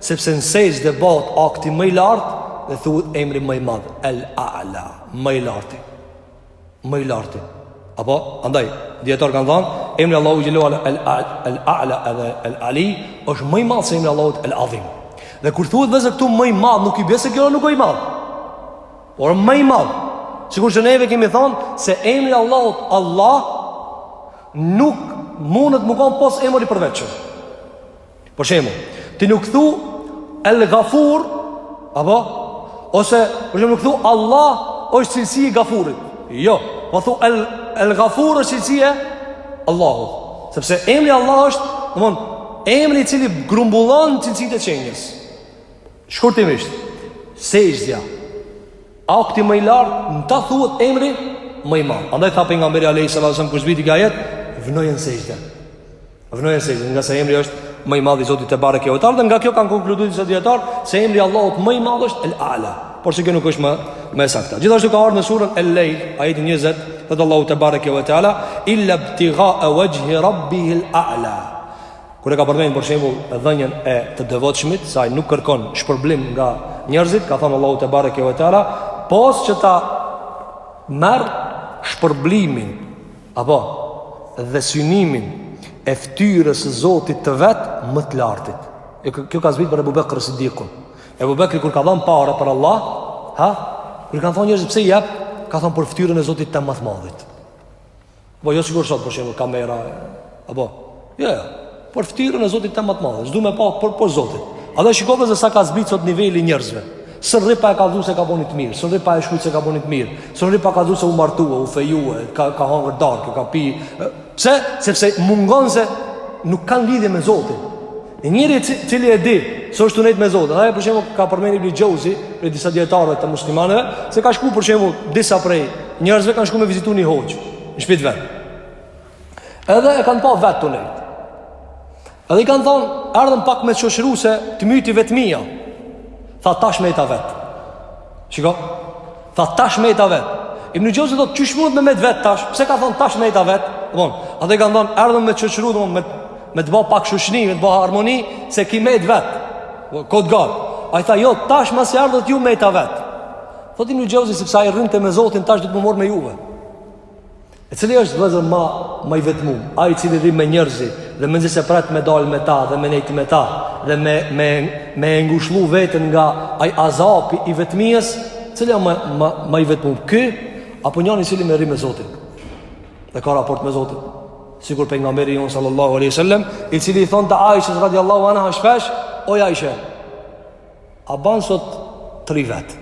Sepse në sexhde bëhet akti më i lartë dhe thuhet emri më i madh, El A'la, më i larti. më i larti. Apo, andaj, dijetarët kanë thanë, emri Allahut xhele ue ala el-a'la edhe el-ali, është më i madh se emri Allahut el-adhim. Dhe kur thuhet vëllezër këtu më i madh, nuk i bie se kjo nuk është i madh. Por më i madh. Sikur që neve kemi thanë, se emri Allahut Allah nuk mundet me konë pos emër i përveçëm. Për shembull, ti nuk thu El Gafur, apo ose për shembull nuk thu Allah është cilësi i Gafurit. Jo, po thu El El Gafur është cilësi e Allahut. Sepse emri Allah është, domthon, emri i cili grumbullon cilësitë e qenies. Shkurtimisht, sexhdja. Akti më i lartë, në ta thuhet emri më i madh. Andaj tha pejgamberi alejhi selam kur zbiti ky ajet, vnojeni n'sexhde. Vnojeni n'sexhde, ngase emri është më i madh i Zotit tebareke ve teala, dhe nga kjo kanë konkluduar disa dijetarë se emri i Allahut më i madh është El Ala, por se kjo nuk është më e sakta. Gjithashtu ka ardhur në surën El Lejl, ajeti 20, thot Allahu tebareke ve teala, illa ibtigha wajhi rabbihil a'la. Kur e ka përmendur për shembull dhënien e të devotshmit, se ai nuk kërkon shpërblim nga njerëzit, ka thënë Allahu tebareke ve teala, pos që ta merr shpërblimin Apo, dhe synimin e ftyrës së Zotit të vet më të lartit. E kjo ka zbritur për Ebu Bekr Siddikun. Ebu Bekri kur ka dhënë para për Allah, ha? Kur i kanë thonë njerëzit pse i jep, ka thonë për ftyrën e Zotit tem ma t'madhit. Po jo sikur sot për shembull kamera Apo, jo, jo, për ftyrën e Zotit tem ma t'madhit, s'du me pa për, për Zotit. Edhe shikove se sa ka zbitë sot niveli njerëzve. S'rri pa e kallxu se ka bo ni t'mirë, s'rri pa e shkru se ka bo ni t'mirë, s'rri pa kallxu se u martua, u fejue, ka, ka hangër darkë, ka pi. Pse? Sepse mungon se nuk kanë lidhje me Zotin. E njeri i cili e di se është tu nejt me Zotin. Edhe për shembull ka përmend Ibnul Xhevzi, prej disa dijetarëve të muslimanëve, se ka shku për shembull disa prej njerëzve kanë shku me vizitu një hoxhë, në shpi t'vet. Edhe e kanë pa vetë tu nejt. Edhe i kanë thonë, erdhëm pak me t'shoqru se të myti vetmia. Tha tash meta vetë. Shiko, tha tash meta vetë. Ibn Xhevzi thotë qysh mund me met vetë tash, pse ka thonë tash meta vetë. Domthon, edhe i kanë thonë, erdhëm me t'shoqru, dhe me, me të ba pak shoqni, me të ba harmoni, se ki met vetë. Kodë gërë. Ai tha, jo, tash masi erdhët ju meta vetë. Thotë Ibn Xhevzi, sepse ai rrinte me Zotin, tash duhet me u marrë me juve. E cili është vëzër ma, ma i vetmu, ai i cili rri me njerëz, dhe mezi se pret me dal me ta, dhe me nejt me ta, dhe me, me, me e ngushllu vetën nga ai azapi i vetmisë, cili a ma, ma, ma i vetmu, ky, apo njani i cili me rri me Zotin, dhe ka raport me Zotin, sikur pejgamberi jonë sallallahu alejhi ve selem, i cili i thonte Ajshes radiallahu anha shpesh, oj Ajshe, A ban sot tri vet?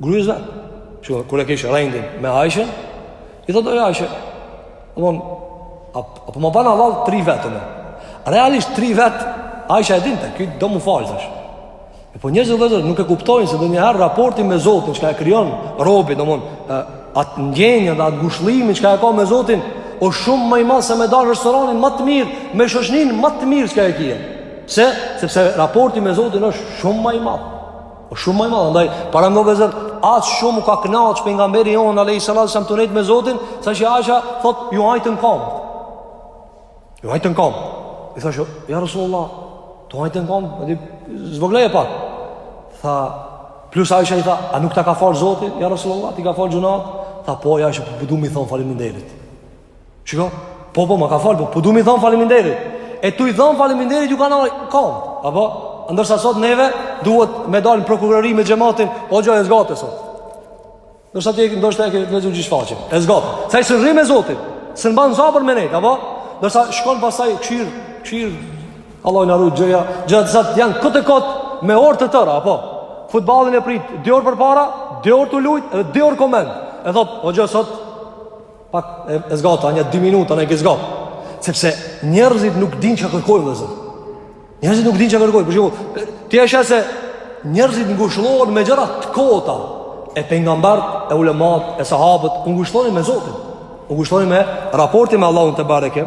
Gruza, kur e kish rendin me Aishën, i thotë oj Aishë, a po ma ban hallall tri vet. Realisht tri vet Aisha e dinte, ky do me u falë tash. E po njerëzit vllezër nuk e kuptojnë se ndonjëherë raporti me Zotin çka e krijon robi, domthon atë ndjenjën dhe atë ngushëllimin çka e ka me Zotin, o shumë ma i madh se me dalë restoranin ma të mirë, me shoqninë ma të mirë çka e ki. Pse? Sepse raporti me Zotin është shumë më i madh. Është shumë më i madh, ndaj pra vllezër aq shumë u ka kënaqë pejgamberi jon alayhis salam tu nejt me Zotin, sa që Aisha thot ju ajtën kamt. Ju ajtën kamt. I thashë, ja Rasulullah, t'u ajtën kamt, edhe zvogloje pak. Tha plus Aisha i tha, a nuk ta ka fal Zoti? Ja Rasulullah, ti ka fal gjynahet? Tha po, ja Aisha, po, po du mi thon faleminderit. Shiko, po po, m'i ka falë, po, po du mi thonë faliminderit. E tu i thonë faliminderit, ju kanë ajt kamt. Apo, ndërsa sot neve, duhet me dalë në prokurori me gjematin, hoxho e zgate sot. Ndërsa ti e këtë ndërsa e këtë lezu gjithë faqin, e zgate. Se s'rrimë me Zotin, s'na ban sabër me nejtë, apo? Ndërsa shkonë pastaj kqyr, kqyr, Allahu na rujt gjëja, gjëja të kota i kqyr me orë të tëra, apo? Futbollin e pritë, dy orë përpara, dy orë tu lujtë, edhe dy orë koment. E thotë, hoxhë sot, Pak e, e zgata, një dy minuta, na e ki zgatë. Sepse njerëzit nuk din çka kërkojnë vllezër. Njerëzit nuk din çka kërkojnë. Për shembull, ti e sheh se njerëzit ngushllohen me gjëra të kota. E pejgambert, e ulemat, e sahabët, u ngushllonin me Zotin. U ngushllonin me raportin me Allahun tebareke.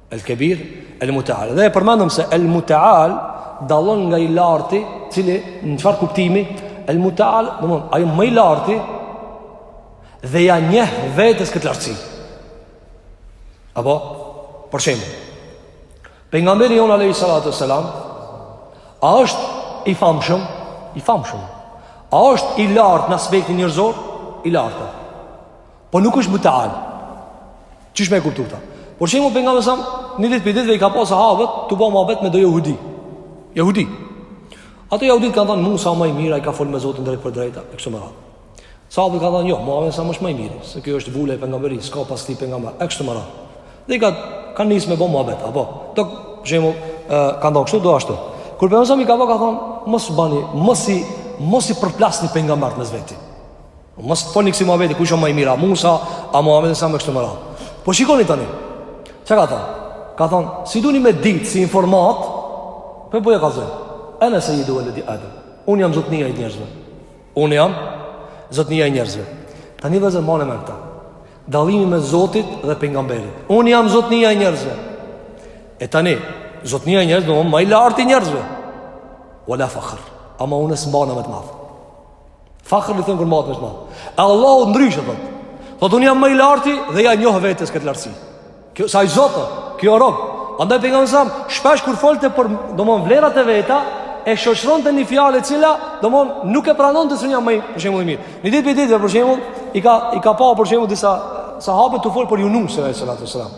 El Kebir, El Mutaal. Dhe e përmendëm se El Mutaal dallon nga i larti, cili në çfarë kuptimi? El Mutaal, do të thotë, ai më i larti dhe ja njeh vetes këtë lartësi. Apo për shembull, pejgamberi jon alayhi salatu selam a është i famshëm, i famshëm. A është i lartë në aspektin njerëzor? I lartë. Po nuk është mutaal. Qysh me e kuptu këta? Për shembull pejgamberi sa një ditë prej ditëve i ka pas sahabët tu bë mohabet me do jehudi. Jehudi. Ata jehudit kanë thënë Musa më i mirë, ai ka fol me Zotin drejtpërdrejt, e kështu me radhë. Sahabët kanë thënë jo, Muhamedi sa më është më i mirë, se ky është vula e pejgamberisë, s'ka pas tij pejgamber, e kështu me radhë. Dhe kanë nis me bë mohabet, apo. Do për shembull kanë thonë kështu do ashtu. Kur pejgamberi i ka ni ka thënë mos bani, mos i mos i përplasni pejgambert mes veti. Mos folni kësi mes veti kush është ma i mirë, Musa, a Muhamedi selam kështu me radhë. Po shikoni tani. Çka ka thonë? Ka thonë, si duni me ditë si informat, po po ju kallzoj. Ana sejjidu veledi Adem. Unë jam zotnia e njerëzve. Unë jam zotnia e njerëzve. Tani vëre mbane men këta. Dallimi mes Zotit dhe pejgamberit. Unë jam zotnia e njerëzve. E tani, zotnia e njerëzve, ma i larti i njerëzve. Wala fakhr. Ama unë s'mbahna me të madh. Fakhr i thonë kur mbahet me të madh. E Allahu ndryshe, thotë. Thotë unë jam ma i larti dhe ja njoh vetes këtë lartësi. Kjo, se ai Zot, ky rob. Andaj pejgamberi alejhi selam, shpesh kur folte për domon, vlerat e veta, e shoqëronte një fjalë e cila, domon, nuk e pranonte se unë jam ma, për shembull, i mirë. Një ditë prej ditëve, për shembull, i ka, i ka pa për shembull disa sahabe tu fol për Junusin, alejhi salatu ve selam.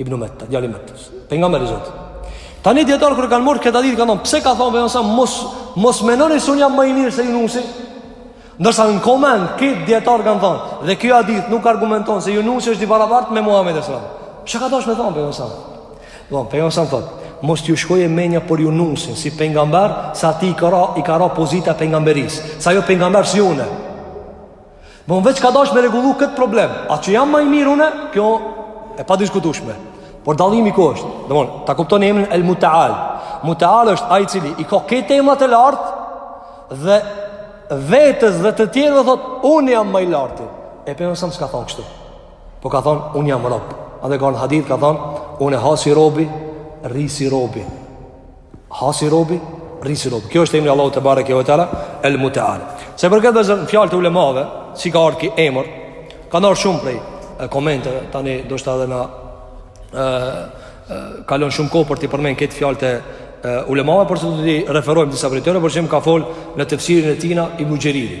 Ibn Metta, djali i Mettës, pejgamber i Zotit. Tani dijetarët kur kanë marrë këtë hadith kanë thënë pse ka thënë pejgamberi alejhi selam mos mos mendoni se unë jam më i mirë se Yunusi. Ndërsa në koment këta dijetarë kanë thënë dhe ky hadith nuk argumenton se Yunusi është i barabartë me Muhamedin sallallahu alaihi wasallam. Çka ka dasht me thonë pejgamberi alejhi selam? Domon, pejgamberi alejhi selam thotë Mos t'ju shkojë menja për Yunusin si pejgamber se atij i ka ra, i ka ra pozita e pejgamberisë se jo pejgamber si une Domon veç ka dash me rregullu këtë problem A që jam ma i mirë une Kjo e padiskutushme Por dallimi ku është Domon, ta kuptoni emrin El Muteal Muteal është ai i cili I ka këta emra të lartë Dhe vetes dhe të tjerëve u thot, unë jam ma i larti E pejgamberi alejhi selam s'ka thonë kështu Po ka thonë, unë jam rob Edhe ka në hadith ka thonë Unë e ha si robi, rri si robi Ha si robi, rri si robi. Ky është emri i Allahut tebareke ve teala el mutaal. Sa i përket vëllezër fjalët e ulemave, si ka ardhur ky emër, ka ardh shumë prej komenteve, tani ndoshta edhe na ë kalon shumë kohë për t'i përmend këto fjalë të ulemave, por se do t'i referojmë disa prej tyre, për shembull ka fol në tefsirin e tina Ibnu Xheriri.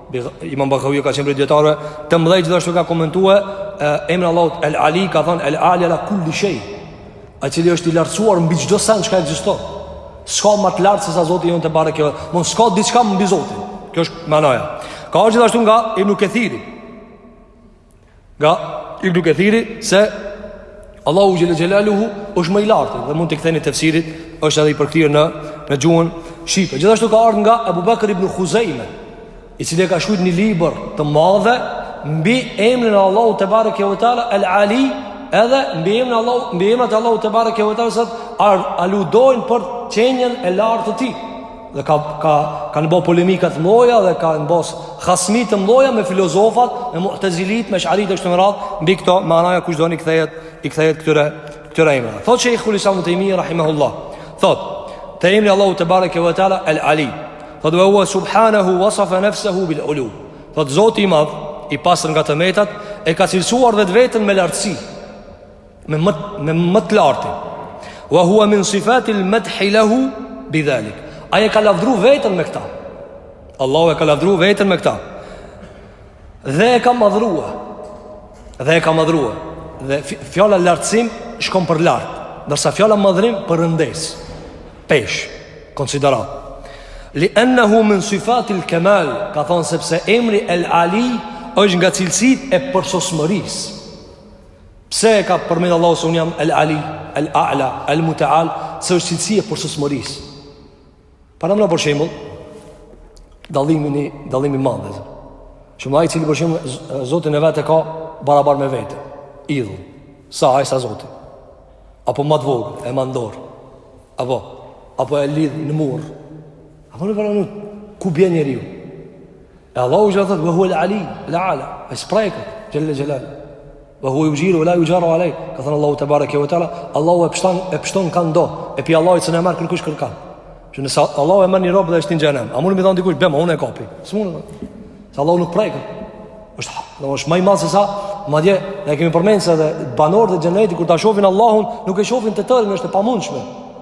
Imam Baghawi ka qenë prej dijetarëve të mëdhenj gjithashtu ka komentuar emrin e Allahut El Ali ka thënë El Ali ala kulli shay. Ai cili është i lartësuar mbi çdo sen që ekziston. S'ka më të lartë se sa Zoti jonë tebareke. Domon s'ka diçka mbi Zotin. Kjo është manaja. Ka ardh gjithashtu nga Ibn Kathiri. Nga Ibn Kathiri se Allahu xhele xhelaluhu është më i larti dhe mund t'i ktheheni tefsirit është edhe i përkthyer në në gjuhën shqipe. Gjithashtu ka ardhur nga Abu Bakr ibn Khuzaime, i cili ka shkruar një libër të madh mbi emrin e Allahut tebareke ve teala El Ali, edhe mbi emrin e Allahut, mbi emrat e Allahut tebareke ve teala se aludojnë për qenien e lartë të tij. dhe ka ka kanë bë polemika të mëdha dhe kanë bo hasmi të mëdha me filozofat, me mu'tazilit, me esh'arit e kështu me radhë, mbi këto me anaja kush don i kthehet, i kthehet këtyre këtyre emrave. Thotë Shejhul Islam ibn Tejmije rahimahullah. Thotë te emri Allahu te bareke ve teala el ali. Thotë wa huwa subhanahu wasafa nafsahu bil ulu. Thotë Zoti i madh, i pastër nga të metat, e ka cilësuar vetveten me lartësi. me më me më të lartin. Wa huwa min sifati al-madh lahu bidhalik. Ai e ka lavdëruar veten me këtë. Allahu e ka lavdëruar veten me këtë. Dhe e ka madhruar. Dhe e ka madhruar. Dhe fjala lartësim shkon për lart, ndërsa fjala madhrim për rëndesë. Peshë, konsidero. Li annahu min sifati al-kamal, ka thonë sepse emri al-ali është nga cilësitë e përsosmërisë. Pse e ka përmend Allahu se unë jam El Ali, El A'la, El Muta'al, se është cilësi e përsosmërisë. Paramendo për shembull, dallimin, dallimi i madh. Shumë ai i cili për shembull Zotin e vet e ka barabar me vete, idhull. Sa ai sa Zoti. Apo ma të vogël, e mban n'dorë. Apo apo e lidh në mur. Apo paramendo ku bie njeriu? E Allahu çka thotë, ve huvel ali, el a'la, e s'preket, xhel-le xhelaluhu. Ve huve juxhiru, ve la juxharu alejh, ka thënë Allahu tebareke ve teala, Allahu e pështon, e pështon kënd do, e prej Allahut nuk e merr kërkush kërkan. Që nëse Allahu e merr një rob dhe e shti në xhehenem, a mund me thonë dikush, bjerma, unë e kapi. S'mund, se Allahu nuk preket. është, dhe është ma i madh se sa, madje, ne kemi përmend se edhe banorët e xhenetit, kur ta shofin Allahun, nuk e shofin të tërin, është e pamundshme.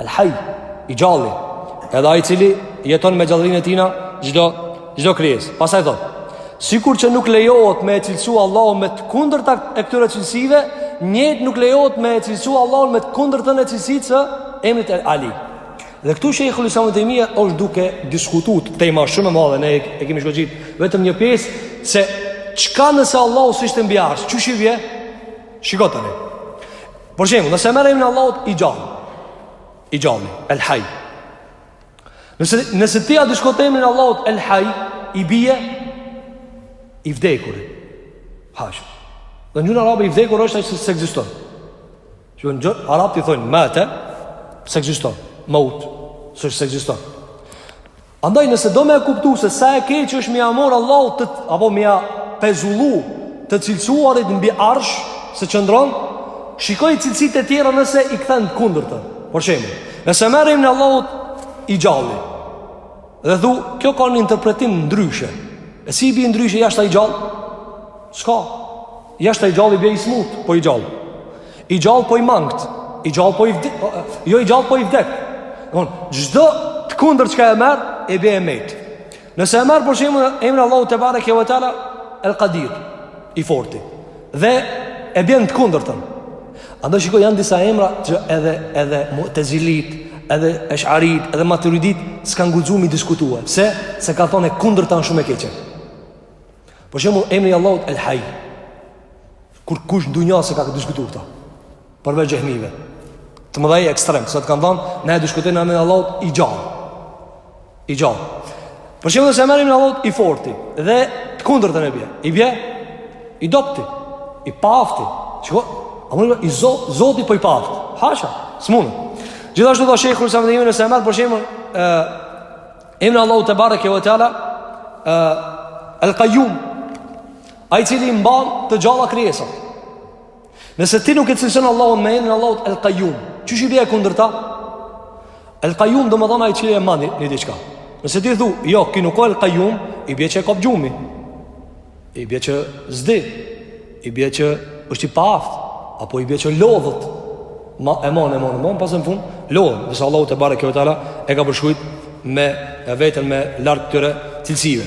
El haj, i gjalli Edhe ai i cili jeton me gjallërinë e tina çdo, çdo krijesë Pastaj thotë Sikur që nuk lejohet me e cilësu Allahun me të kundërtat e këtyre cilësive njëjtë nuk lejohet me e cilësu Allahun me të kundërtën e cilësisë së Emrit El Ali Dhe këtu Shejhul Islam ibn Tejmije është duke diskutu Tema shumë e madhe Ne e kemi shkoqit Vetëm një pjesë Se çka nëse Allahu s'ishte mbi arsh Qysh i vje Shiko tani Për shembull, nëse merr emrin e Allahut i gjalli I gjalli, el haj Nëse, nëse ti ia diskuton emrin Allahut el haj I bije I vdekur Hasha Dhe në gjuhën arabe i vdekur është se s'ekziston Që një gjë, arabët i thojnë Mate, s'ekziston Maut, se s'ekziston Andaj nëse do me e kuptu se sa e keqe është me ja mohu Allahut, apo me ja pezullu të cilësuarit mbi arsh se qëndron, shikoj cilësitë e tjera nëse i kthen të kundërt. Për shembull, nëse merr emrin Allahut i gjalli, dhe thu, kjo ka një interpretim ndryshe, e si i bi ndryshe jashta i gjallë? S'ka, Jo është i gjallë i bje i smut Po i gjallë I gjallë po i mangt I gjallë po i vdek po, Jo i gjallë po i vdek Çdo të kundërt çka e merr E bje e met Nëse e mer për shembull Emrin Allahu tebareke ve teala El Kadir I forti Dhe e bjen të kundërtën Andaj shiko janë disa emra Që edhe, edhe mutezilit Edhe esharit Edhe maturidit S'kanë guxu me i diskutu Pse, se ka thonë e kundërta âsht shumë e keqe Për shembull, emri i Allahut El Hayy. Kurkush në dunja s'e ka diskutu këta Përveç xhehmive Të mëdhej ekstrem Se të kam thanë Ne e diskutojmë emrin e Allahut i gjallë I gjallë Për shembull, nëse e merr emrin e Allahut i forti Dhe të kundërtën e bje I bje I dobti I paafti Shiko A mun ni zo, zoti për po i paafti Hasha S'mun Gjithashtu tha shejhu Nëse e merr për shembull, Emnin e Allahut tebareke ve teala El Kajum Ai i cili mban të gjitha krijesat Nëse ti nuk e cilëson Allahun me emnin e Allahut El Kajum Qysh i bje e kundërta El Kajum domethanë ai i cili e man një diçka Nëse ti thu, jo, ky nuk o El Kajum I bje që e kop gjumi I bje që s'di, i bje që është i paaftë, apo i bje që lodhet, ma e mon, e mon, e mon, masanej në fund, lodhet, ndërsa Allahu tebareke ve teala, e ka përshkrujt me veten më lart këtyre cilësive.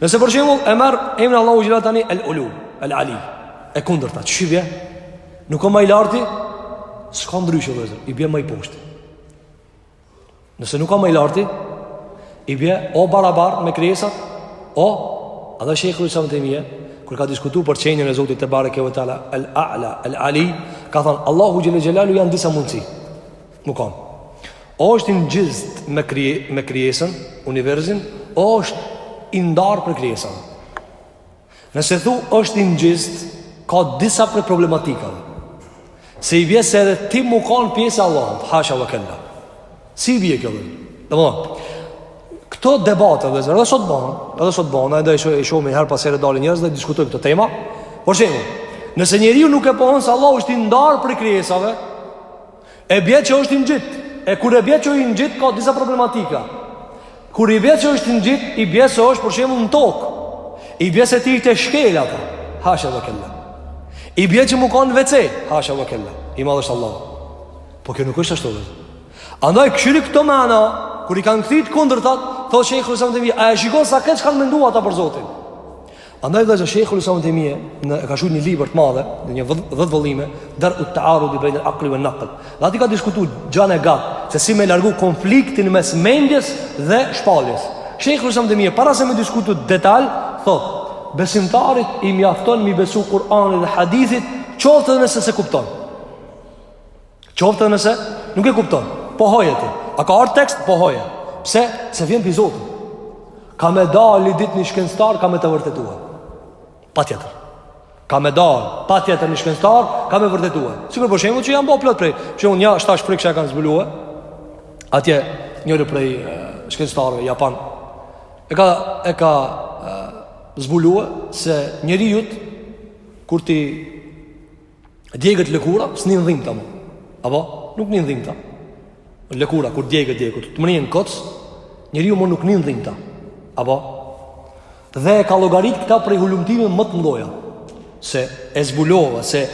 Nëse për shembull e merr, emnin e Allahut cilat tani, el ulu, el ali, e kundërta, qysh i bje? Nuk o ma i larti, s'ka ndryshe, i bje ma i poshtë. Nëse nuk ka më i larti, i bje o barabartë me krijesat, o edhe shejhul islam Tejmije, kur ka diskutu për qenjën e Zotit tebareke ve teala, el a'la, el ali, ka thonë, Allahu xhele xhelaluhu janë disa mundësi. Mu kanë. O është i ngjizt me, krije, me krijesën, universin, o është i ndarë prej krijesës. Nëse thu është i ngjist, ka disa prej problematikave. Se i bje se edhe ti mu kanë pjesë e Allahut, hasha ve kella. Si i bje kjo dhe? Domethanë këto debate dhe zërë, edhe sot banë, edhe sot banë, ndaj shohim herë pas here dalin njerëz dhe diskutojnë këto tema, për shembull, nëse njeriu nuk e pohon se Allahu është i ndarë prej krijesave, E bie që është i ngjit. E kur e bie që është i ngjit ka disa problematika. Kur i bie që është i ngjit, i bie se është për shembull në tokë. I bie se ti të shkel atë. Hasha wa kella. I bie që mu kanë WC. Hasha wa kella. I madh është Allahu. Po kjo nuk është ashtu. Andaj kshyri këto mana, kur i kanë kthy kundërtat, thotë Sheikhul Islam Tejmije, a e shikon sa keq kanë menduar ata për Zotin? Andaj vëllazër Sheikhul Islam ibn Taymije e ka shkru një libër të madh, në një 10 vëllime, Dar'u ta'arud bain al-aql wa an-naql. Dhe aty ka diskutuar gjan e gat se si me largu konfliktin mes mendjes dhe shpalljes. Sheikhul Islam ibn Taymije para se me diskutu detaj, thot, besimtarit i mjafton mi besu Kur'anit dhe hadithit, qoftë edhe nëse se kupton. Qoftë edhe nëse nuk e kupton. Pohoj ti. A ka ardh tekst? Pohoje. Pse? Se vjen pi Zoti. Ka me dal i ditë një shkencëtar, ka me ta vërtetue. Patjetër. Ka me dal, patjetër një shkencëtar, ka me vërtetue. Sikur për shembull, që janë bo plot prej, që unë ja, shtash frikë që e kanë zbulue, atje njëri prej shkencëtarëve, Japan, e ka, e ka zbulue se njeriut, kur t'i Djegët lëkura, s'nin dhimta mo Apo, nuk nin dhimta Lëkura, kur djegët djegët Të mrrin në koc, njeriu mo nuk nin dhimta Apo Dhe e ka llogarit këta prej hulumtimeve më të mdhoja Se e zbulova, se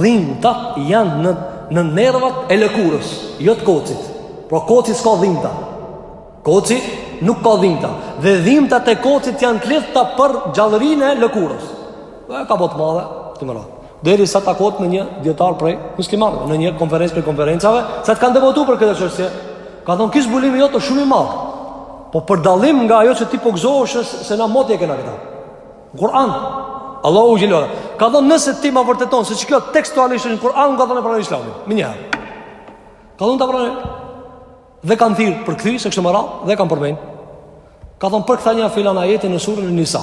dhimta janë në, në nervat e lëkurës Jo të kocit Pra koci s'ka dhimta Koci nuk ka dhimta Dhe dhimtat e kocit janë të lidhta për gjallërinë e lëkurës Dhe e ka bo të madhe, të mëratë Deri sa takohet me një djetar prej muslimanëve, në një konferencë prej konferencave, sa të kanë debatu për këtë çështje, ka thonë, ky zbulimi jot është shumë i madhë, po për dallim nga ajo që ti po gëzohesh se na moti e kena këta. Kur'an, Allahu xheleh, ka thonë, nëse ti ma vërteton, se që kjo tekstualisht është në Kur'an, ka thonë e pranoj islamin, menjëherë. Ka thonë të pranë, dhe kanë thirr përkthyes, se kështë më ra, dhe kanë përmenë. Ka thonë, përktheja filan ajetin në suren Nisa.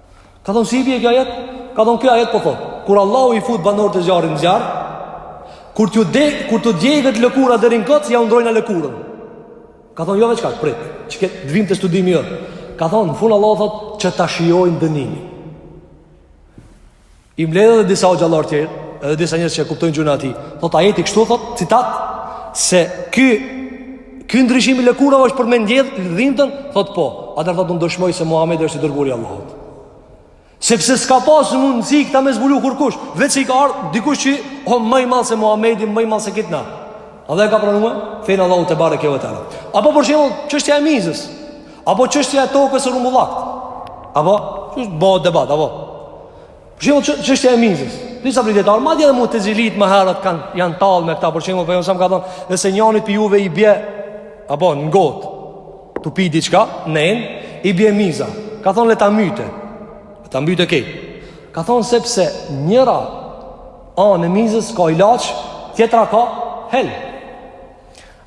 Ka thonë si i bje ky ajet? Ka thonë ky ajet po thotë. Kur Allahu i fut banorët e zjarrit në zjarr, kur t'ju de, kur t'u djegët lëkura deri në koc, jau ndrojnë lëkurën. Ka thonë jo veç kaq, prit. Që ke vim te studimi jot. Ka thonë në fun Allahu thotë që ta shijojnë dënimin. I mbledh edhe disa oxhallar të tjerë, edhe disa njerëz që e kuptojnë gjuhën e tij. Thot ajeti kështu thot, citat se ky ky ndryshim i lëkurave është për me ndje dhimtën, thot po. Atëherë thot unë dëshmoj se Muhamedi është i dërguar i Allahut. Sepse s'ka pas mundësi këta me zbulu kurkush, veç i ka ardh dikush që o më i madh se Muhamedi, më i madh se krejt na. Edhe e ka pranue fenë e Allahut tebareke ve teala. Apo për shembull, çështja e mizës? Apo çështja e tokës së rrumbullakët? Apo, q'është bo debat, apo? Për shembull çështja e mizës. Disa prej dijetarve madje edhe mutezilit më herët kanë janë tallë me këta për shembull, pejgamberi alejhi selam ka thonë, nëse njëri prej juve i bie apo në got. Tu pi diçka, mren, i bie miza. Ka thonë le ta mbyte. Le ta mbyte krejt. Ka thonë sepse njëra anë e mizës ka ilaç, tjetra ka helm.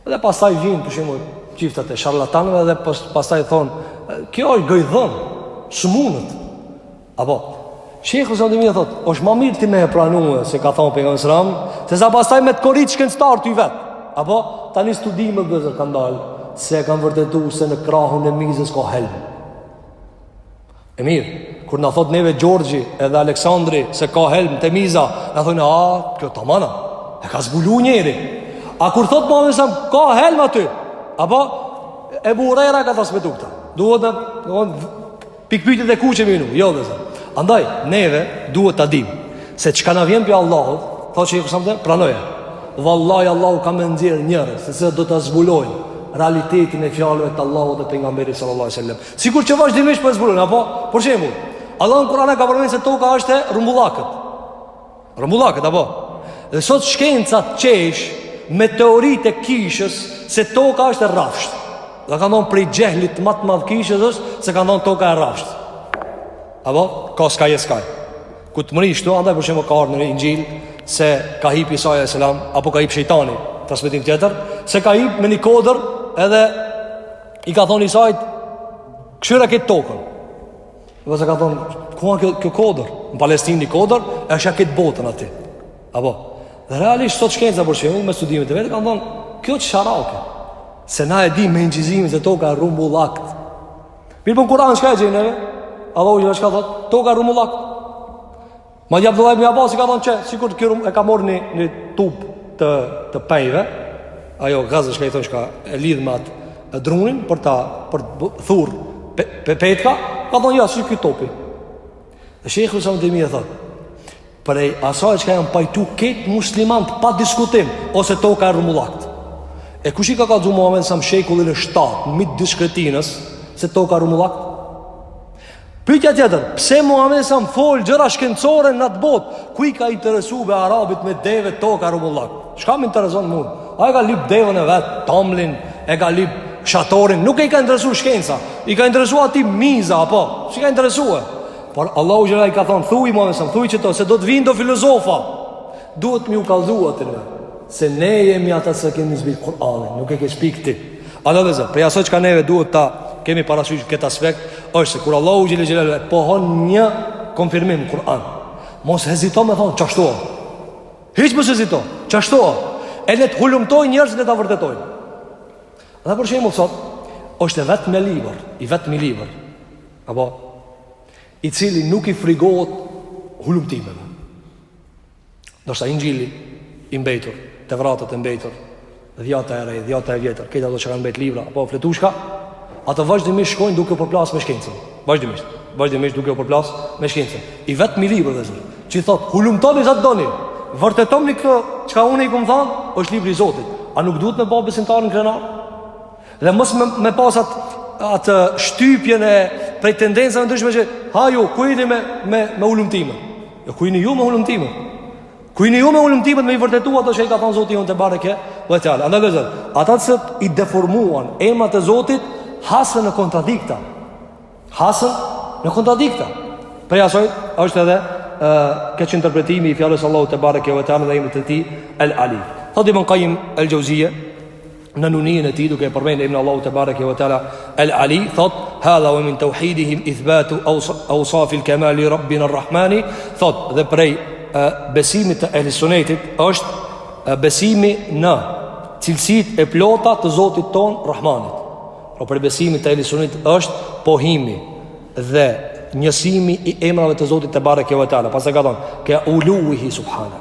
Dhe pastaj vijnë për shembull çiftat e sharlatanëve dhe pastaj thonë kjo është gojëdhënë, smunët. Apo, Shejhul Islam ibn Tejmija thot, është ma mirë ti me e pranue, se ka thonë pejgamberi alejhi selam, se sa pastaj me të korit shkencëtarët ty vetë. Apo, tani studime dhe zëra kanë dalë, se e kanë vërtetu se në krahun e mizës ka helm. E mirë, kur na thot neve Gjorgji edhe Aleksandri se ka helm te miza, na thonë, a, kjo tamam, e ka zbulu njeri. A kur thot Muhamedi alejhi selam, ka helm aty. Apo, e burra, ka thënë s'mundet këta. Duhet me, duhet me, Pikëpyetjet e kuqe me i vnu, jo vëllezër. Andaj, neve duhet ta dimë se çka na vjen prej Allahut, thotë Sheikhul Islam, pranoje. Vallahi Allahu ka me nxjerr njerëz, të cilët do ta zbulojnë realitetin e fjalëve të Allahut dhe pejgamberit sallallahu alajhi wasallam. Sikur që vazhdimisht po zbulojnë, apo për shembull, Allahu në Kur'an ka përmendur se toka është e rrumbullakët. Rrumbullakët, apo? Dhe sot shkenca të qesh me teoritë e kishës se toka është e rrafshtë. Dhe kanë thonë prej xhehlit ma të madh kishës është se kanë thonë toka e rrafshtë. Apo? Ka skaj e skaj. Kur të mbërrish aty, andaj për shembull ka ardhë në ingjil se ka hip Isa alejhi selam, apo ka hip shejtani, transmetim tjetër, se ka hip me një kodër edhe i ka thonë Isajt, kqyre krejt tokën. Dhe s'e kanë thonë, ku o kjo, kjo kodër? Në Palestinë një kodër, e sheh krejt botën aty. Apo? Dhe realisht, sot shkenca për shembull, me studimet e veta, kanë thonë, kjo qesharake. Se na e dimë me incizime se toka e rrumbullakët. Mirëpo po në Kuran, çka e gjejmë neve? Allahu xhel, çka thotë, toka e rrumbullakët. Madje Abdullah ibn Abbasi ka thënë që sikur ky e ka marrë një, një top të të penjve, ajo gazë çka i thonë çka e lidh me atë drunin për ta për thur pe, pe, petka, ka thonë ja si ky topi. Dhe Shejhul Islam ibn Tejmija thotë. Prej asaj çka janë pajtu krejt muslimanët pa diskutim o se toka e rrumullakt. E kush i ka kallzu Muhamedit alejhi selam në shekullin e 7 midis shkretinës se toka e rrumullakt? Pyetja tjetër, pse Muhamedi alejhi selam fol gjëra shkencore në atë botë, ku i ka interesu be arabit me deve toka rrumullakt? Çka më intereson mua? Ai e ka lyp devën e vet, tamlin, e ka lyp shatorin, nuk i ka interesu shkenca. I ka interesu atij miza apo? S'i ka interesu? Por Allahu xhel i ka thon, thuaj Muhamed alejhi selam, thuaj qito, se do të vinë do filozofa. Duhet me ju kallzu atyre se ne jemi ata që kemi zbrit Kur'anin, nuk e ke shpik ti. Andaj vëllezër, prej asoj çka neve duhet ta kemi parasysh këtë aspekt, është se kur Allahu xhele xhelaluhu pohon një konfirmim në Kur'an, mos hezito me thon qashtu. Hiç mos hezito, qashtu. E le të hulumtoj njerëzit e ta vërtetojnë. Dhe për shembull sot është i vetmi libër, i vetmi libër. Apo i cili nuk i frigohet hulumtimeve. Ndërsa Inxhili i mbejtur, Tevratet e mbejtur, dhjata e re, dhjata e vjetër, krejt ato që kanë mbejt libra, apo fletushka, ato vazhdimisht shkojnë duke u përplasë me shkencën. Vazhdimisht, vazhdimisht duke u përplasë me shkencën. I vetmi libër vëllezër, që thotë, hulumtoni sa të doni, vërtetomni këto çka unë i kam thanë, është libri i Zotit. A nuk duhet me ba besimtarin krenar? Dhe mos me, me pas atë shtypjen e prej tendencave të ndryshme që ha ju, ku jeni me, me, me hulumtime? Jo ku jeni ju me hulumtime? Ku jeni ju me hulumtimet me i vërtetua ato që i ka thënë Zoti jonë tebareke ve teala? Andaj vëllezër, ata që i deformuan emrat e Zotit hasën në kontradikta. Hasën në kontradikta. Prej asoj, është edhe e, keqinterpretimi i fjalës së Allahut tebareke ve teala dhe emrit të tij, El Ali. Thotë Ibn Kajim El Xheuzije, në Nunijen e tij duke e përmendur emrin e Allahut tebareke ve teala el ali thot hadha wa min tauhidihim ithbatu awsaf al kamal li rabbina ar rahman thot dhe prej besimit të ehli sunetit është besimi në cilësitë e plota të Zotit ton Rahmanit. Pra prej besimit të ehli sunetit është pohimi dhe njësimi i emrave të Zotit tebareke ve teala. Pastaj ka thon ke uluwihi subhana.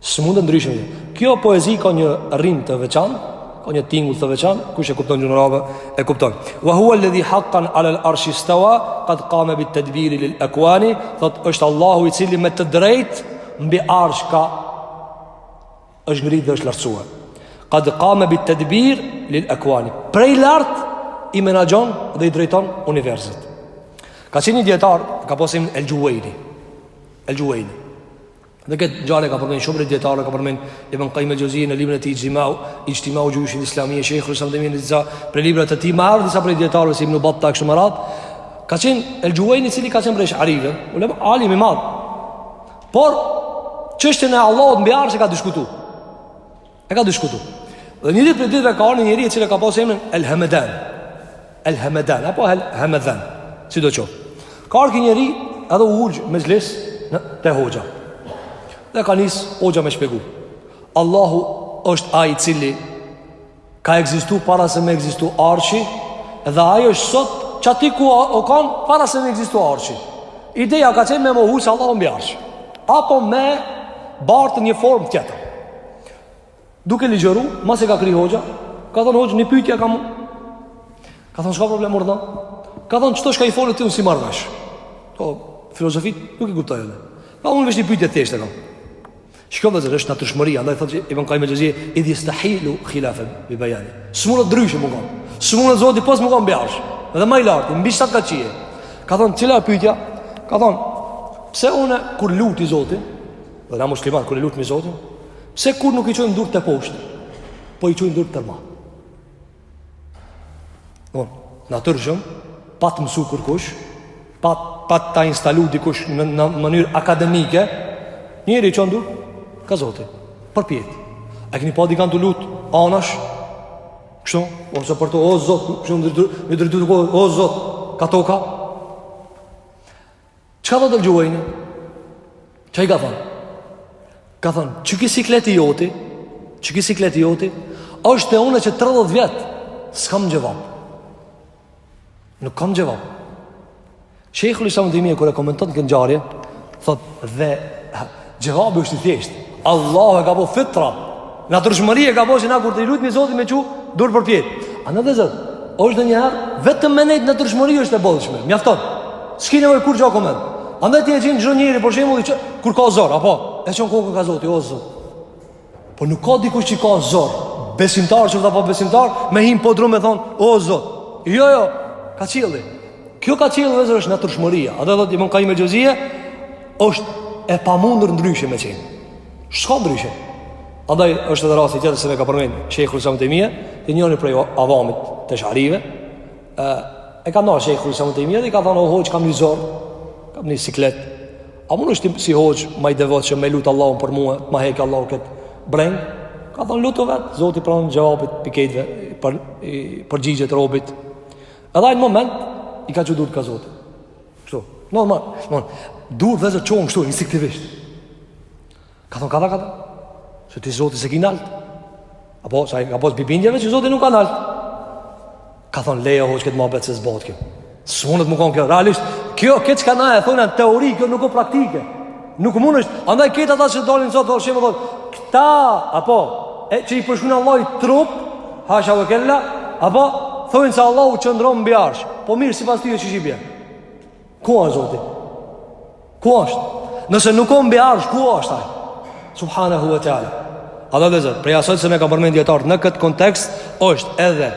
S'mund ndryshe me qenë. Kjo poezi ka një rimë të veçan, ka një tingull të veçan, kush e kupton gjuhën arabe, e kupton. Wa hua ledhi haqqan alel arshistawa, qad kame bit tedbiri lil ekuani, thot është Allahu i cili me të drejt, mbi arsh ka, është ngrit dhe është lartësua. Qad kame bit tedbir lil ekuani. Prej lartë, i menaxhon dhe i drejton universet. Ka qenë një dijetar, ka pas emrin El Xhuvejni. El Xhuvejni. Dhe këtë ngjarje e kanë përmendur shumë dijetarë, ka përmendur Ibn Qayyim al-Jawziyya në librin e tij Ijtimau, Ijtimau Juyush al-Islami, Sheikhul Islam Ibn Tejmije në disa prej librave të tij, madje disa prej dijetarëve si Ibn Battah e kështu me radhë. Ka qenë El Juwayni i cili ka qenë prej esh'arive, ulema, alim i madh. Por çështjen e Allahut mbi arsh e ka diskutu. E ka diskutu. Dhe një ditë prej ditëve ka ardh një njeri i cili ka pasë emrin El Hemeden. El Hemeden, apo El Hemeden, sido qoftë. Ka ardh ky njeri edhe u ul në mexhlis te hoxha. Dhe ka nis hoxha me shpjegu. Allahu është ai i cili ka ekzistu para se me ekzistu arshi dhe ai është sot qaty ku o kanë para se me ekzistu arshi. Ideja ka qenë me mohu se Allahu mbi arsh. Apo me bartë një formë tjetër. Duke ligjëru, mas e ka kry hoxha, ka thonë hoxhë një pytje kam. Ka thonë s'ka problem urdhno. Ka thonë qëto çka i fole ti unë s'i marr vesh. Po, filozofit nuk i kuptoj edhe. Po unë veç një pytje të thjeshtë e kam. Shiko dhe zotëri është natyrshmëria, ndaj thotë Ibn Kajjim Xheuzije, jestehilu khilafu dha bi bejani. S'mundet ndryshe me kon, s'mundet Zoti pos me kon mbi arsh, edhe ma i larti, mbi shtatë kat qiej. Ka thonë, cila pytja? Ka thonë, pse une kur luti zotin, Dhe na musliman, kur e lutmi Zotin, pse kurrë nuk i çojmë durt teposhtë, po i çojmë durt terma. Në, natyrshëm, pa të mësu kurkush, pa, pa ta instalu dikush në, në mënyrë akademike, njeri i çon durt, ka Zoti, përpjetë. A keni pa dikan tu lut, anash, kështu, ose për të, o Zot, kështu, me iu drejtu tokës, o Zot, ka toka, Çka do, dëgjojeni ça i ka thonë? Ka thonë, qiky siklet i joti, qiky siklet i joti, është e une qe 30 vjetë, s'kam xhevap. Nuk kam xhevap. Shejhul Islam Ibn Tejmije kur e komenton kët ngjarje, thotë, dhe Xhevabi është i thjeshtë. Allahu e ka bo fitra. Natyrshmëri e ka bo që na kur të i lutmi Zotit me çu durt përpjetë. Andaj dhe zotëri, është ndonjëherë, vetëm me nejtë natyrshmëri është e bollshme. Mjafton. S'ki nevojë kurrçfarë komenti. Andaj ti e gjen çdo njeri, për shembull që kur ka zor, apo, e çon kokën ka Zoti, o Zot. Po nuk ka dikush që ka zor, besimtar qoftë a pabesimtar, me hi n'podrum e thon, o Zot. Jo, jo, ka qielli. Kjo ka qielli vetë është natyrshmëria. Andaj thotë Ibn Kajjim Xheuzije është e pamundur ndryshe me qen. S'ka ndryshe. Andaj është edhe rasti tjetër siç e ka përmend Sheikhul Islam Ibn Tejmije, te njëri prej avamit të eshariive, e, e ka ndalë Sheikhul Islam Ibn Tejmije dhe i ka thënë o hoxhë kam një zor, kam një siklet. A mundesh ti si hoxhë ma i devot që me lutë Allahun për mu, ma hekë Allahu këtë brengë? Ka thonë lute vetë, Zoti pranon, xhevap i kthen, për, i përgjigjet robit. Edhe ai n'moment, i ka çu durt ka Zoti. Kështu, normal, normal. Durt dhe zotëri çohen kështu, instinktivisht. Ka thonë kada kada Se ti zotin s'e ki nalt A po s'e i ka pos bindjeve që zoti nuk ka nalt Ka thonë leja hiqe këtë muhabet se s'bon kjo S'mundet me konë kjo Realisht kjo këtë që na e thonë në teori Kjo nuk o praktike Nuk mund është Andaj këtë ata që dalin zot Dorë shemë thonë Këta Apo e, Që i përshkrujnë Allahit trup Hasha ve kel-la Apo Thonë se Allahu qëndron mbi arsh Po mirë sipas teje qysh i bje Ku është zoti? Ku është? Nëse nuk o mbi arsh, ku është ai? Subhanahu wa taala. Allah dhe zot, prej asaj se e kanë përmend dijetarët në këtë kontekst, është edhe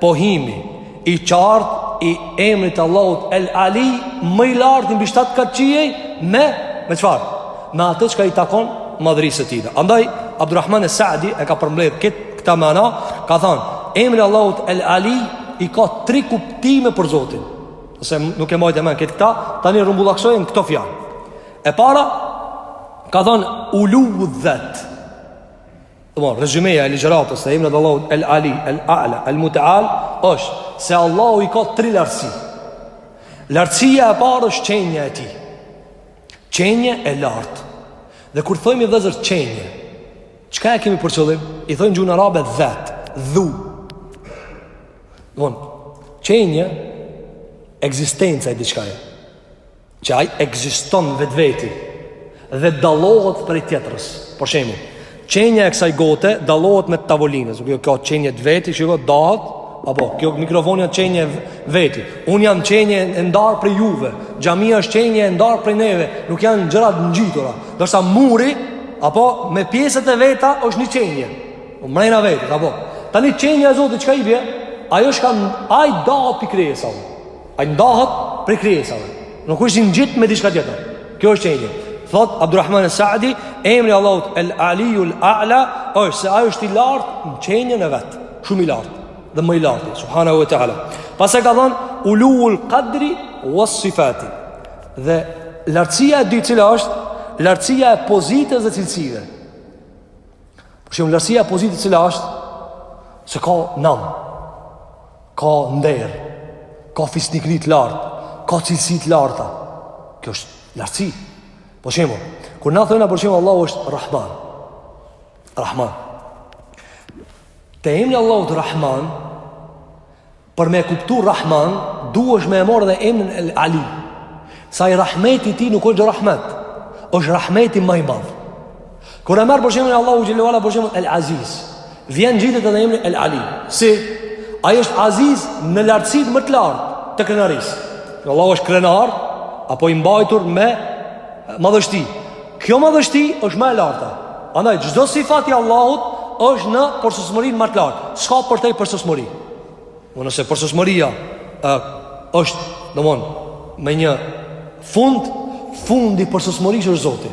pohimi i qartë i emrit të Allahut El Ali, më i larti mbi shtat kat qiej me me çfarë? Me atë që i takon madhrisë së tij. Andaj Abdulrahman Es-Saadi e ka përmbledh këtë këto mana, ka thënë, emri Allahut El Ali i ka tri kuptime për Zotin. Ose nuk e majtët men këtë këta, tani rrumbullaksojmë këto fjalë. E para, ka thonë uluvu dhat. Dhe rezumeja e ligjëratës se emni el ali, el ala, el muteal, është se Allahu i ka tri lartësi. Lartësia e parë është qenia e tij. Qenie e lartë. Dhe kur thojmë vëllezër qenie, çka e kemi për qëllim? I thojmë n'gjuhën arabe dhat, dhu. Dmth. Qenie ekzistenca e diçkasë. Që ai ekziston vetveti dhe dallohet prej tjetrës. Për shembull, Qenja e kësaj gote dallohet me tavolinën. Kjo ka qenjen e vet, shiko dahet, apo kjo mikrofon ja qenje n'veti. Un jam qenje e ndar prej juve. Xhamia është qenje e ndar prej neve. Nuk janë gjëra të ngjitura. Ndërsa muri, apo me pjesët e veta është një qenje. Po mrena veti, apo. Tani qenja e Zotit çka i bie? Ajo çka ai dahet prej krijesave. Ai ndahet prej krijesave. Nuk është i ngjit me diçka tjetër. Kjo është qenia. Thot Abdulrahman al-Saadi, emri Allahut al-Aliul- A'la është se ai është i lartë në qenien e vet, shumë i lartë dhe më i larti, subhanahu wa ta'ala. Pastaj ka thon uluvul qadri was sifat. Dhe lartësia e dytë cila është lartësia e pozitës dhe cilësive. Për shembull lartësia e pozitës cila është se ka nam. ka nder, ka fisnikëri të lartë, ka cilësi të larta. Kjo është lartësi. Për shembull, kur na thojmë për shembull Allahu është Rahman. Rahman. Te emri Allahut Rahman, për me e kuptu Rahman, duhesh me e marrë dhe emrin El Ali. Se ai Rahmeti i tij nuk është Rahmet, është Rahmeti më i madh. Kur e merr për shembull Allahu xhel-le ue ala për shembull El Aziz, vjen ngjitet edhe emri El Ali. Si ai është Aziz në lartësi më të lartë të krenarisë. Allahu është krenar apo i mbajtur me madhështi. Kjo madhështi është më e larta. Andaj çdo sifat i Allahut është në përsosmërinë më të lartë. S'ka përtej përsosmëri. Po nëse përsosmëria është, domthon, me një fund, fundi i përsosmërisë është Zoti.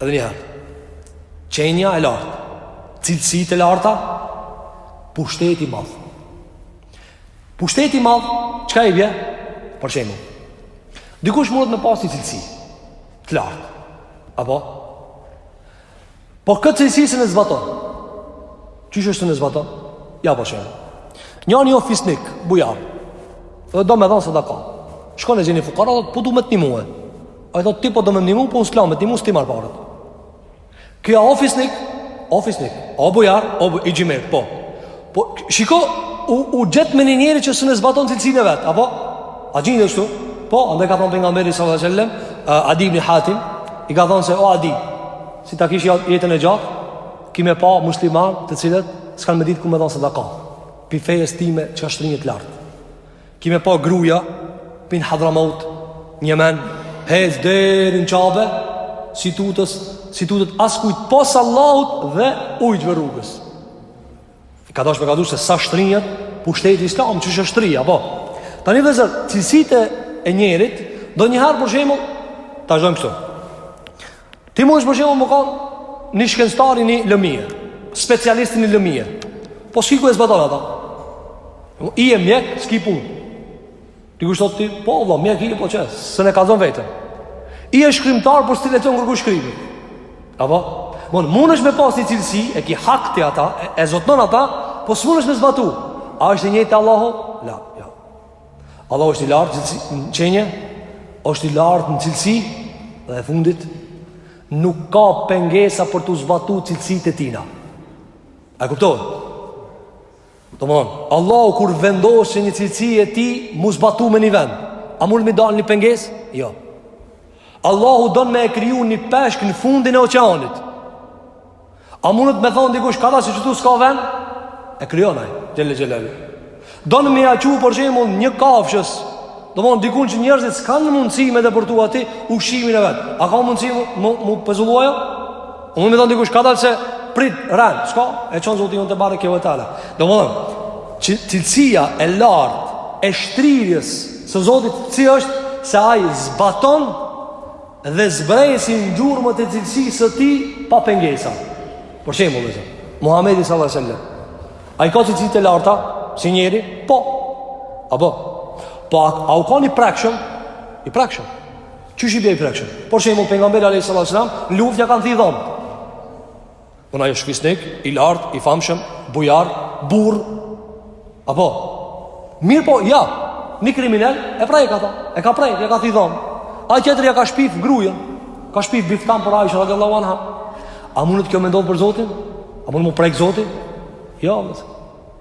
Edhe një herë. Qenia e lartë, cilësitë e larta, pushteti i madh. Pushteti i madh, çka i bjen? Për shembull, dikush mundet me pas cilësi të lartë. Apo Po këtë cilësi s'e zbaton. Qysh s'e zbaton? Ja për shembull. Njani o fisnik, bujar, do me dhonë sadaka. Shkon e gjen ni fukara, thotë po du me të nimu. Ai thotë, ti po do me m'nimu, po unë s't'la me m'nimu, s't'i marr paret. Ky o fisnik, o fisnik, o bujar, o bu, xhymert, po. Po shiko u u gjet me një njeri që s'e zbaton cilësinë e vet, apo? A gjindet ashtu? Po, andaj ka thënë pejgamberi sallallahu alajhi wasallam, uh, Adi ibn Hatim, i ka thënë se o Adi, si ta kish jetën e gjatë, ki me pa musliman të cilët s'kan me ditë ku me dhon sadaka. Pi fejës time që ashtu rrin e lartë. Ki me pa gruja pin Hadramaut, në Yemen, hec deri në Qabe, s'i tutet, s'i tutet askujt pos Allahut dhe ujqve t'rrugës. Ka dash me kallxu se sa shtrihet pushteti islam qysh u shtri, po. Tani vllezër, cilësit e njerit, ndonjëherë për shembull, ta vazhdojmë këtu. Ti munesh për shembull me konë një shkencëtar i një lëmije, specialist i një lëmije. Po s'ki ku e zbaton ata? Je mjek, s'ki punë. Dikush thotë ti, po valla, mjek je po çe s'e kallzon veten. Je shkrimtar po s'ti lexon kërkush shkrimin. Apo, mund mundesh me pas një cilësi, e ki hak ti ata, e, e zotnon ata, po smundesh me zbatu. A është e njëjtë te Allahu? La, jo. Allahu është i lartë në cilësi, në qenie, është i lartë në cilësi dhe e fundit nuk ka pengesa për t'u zbatu cilësitë e tina. A kuptohet? Domethonë, Allahu kur vendos që një cilësi e tij m'u zbatu në një vend, a mund me i dalë një pengesë? Jo. Allahu don me e kriju një peshk në fundin e oqeanit. A mund me thonë dikush, kada që qitu s'ka vend? E krijon ai, xhel-le xhelaluhu. Don me ja çu për shembull një kafshës, domethonë dikun që njerëzit s'kanë mundësi me depërtu aty, ushqimin e vet. A ka mundësi m'u, m'u, m'u pezullu? Jo? Mun me thonë dikush kadalë se prit rren, s'ka, e çon Zoti ynë tebareke ve teala. Domethënë, që cilësia e lartë, e shtrirjes së Zotit cilësi është, se ai zbaton dhe zbresin gjurmët e cilësisë së tij pa pengesa. Për shembull, qe Muhammedi s.a.s. A i ka cilësitë e larta, si njeri, po, a po, po, a, a u kanë i prekshëm, i prekshëm, Qysh i bje i prekshëm? Për shembull pejgamberi a.s. Në luftë ia kanë thy dhomin. U kon aj fisnik, i lartë, i famshëm, bujar, burrë. Apo? Mirëpo, ja, një kriminel e prek ata. E ka prekë, ia ka thy dhomin. Aj tjetri ia ka shpif grujën. Ka shpif biftan për Ajshen, radijallahu anha. A munet kjo me ndodhë për Zotin? A munet mu prekë Zoti? Ja, jo, mësë.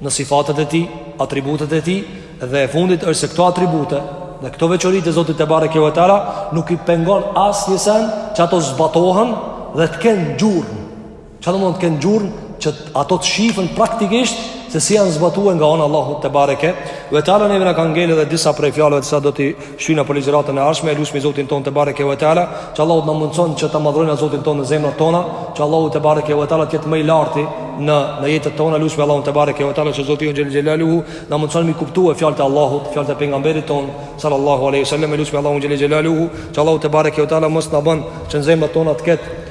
në sifatet e tij, atributet e tij dhe e fundit është se këto atribute dhe këto veçori të Zotit te bareke ve teala nuk i pengon asnjë sen që ato t'zbatohen dhe të kenë gjurmë. Ça domethënë të kenë gjurmë që ato të shifen praktikisht se si janë zbatuar nga ana e Allahut te bareke ve teala neve na ka ngelë edhe disa prej fjalëve si do t'i shtyjna për ligjëratën e ardhshme, lutemi Zotin tonë te bareke ve teala, që Allahu të na mundson që ta madhrojmë Zotin tonë në zemrat tona, që Allahu te bareke ve teala të jetë më i larti në në jetën tonë, lutemi Allahun te bareke ve teala që Zoti ynë xhele xhelaluhu na mundson me i kuptu fjalët e Allahut, fjalët e pejgamberit ton sallallahu alaihi wasallam, lutemi Allahun xhele xhelaluhu, që Allahu te bareke ve teala mos na bën që në zemrat tona të ketë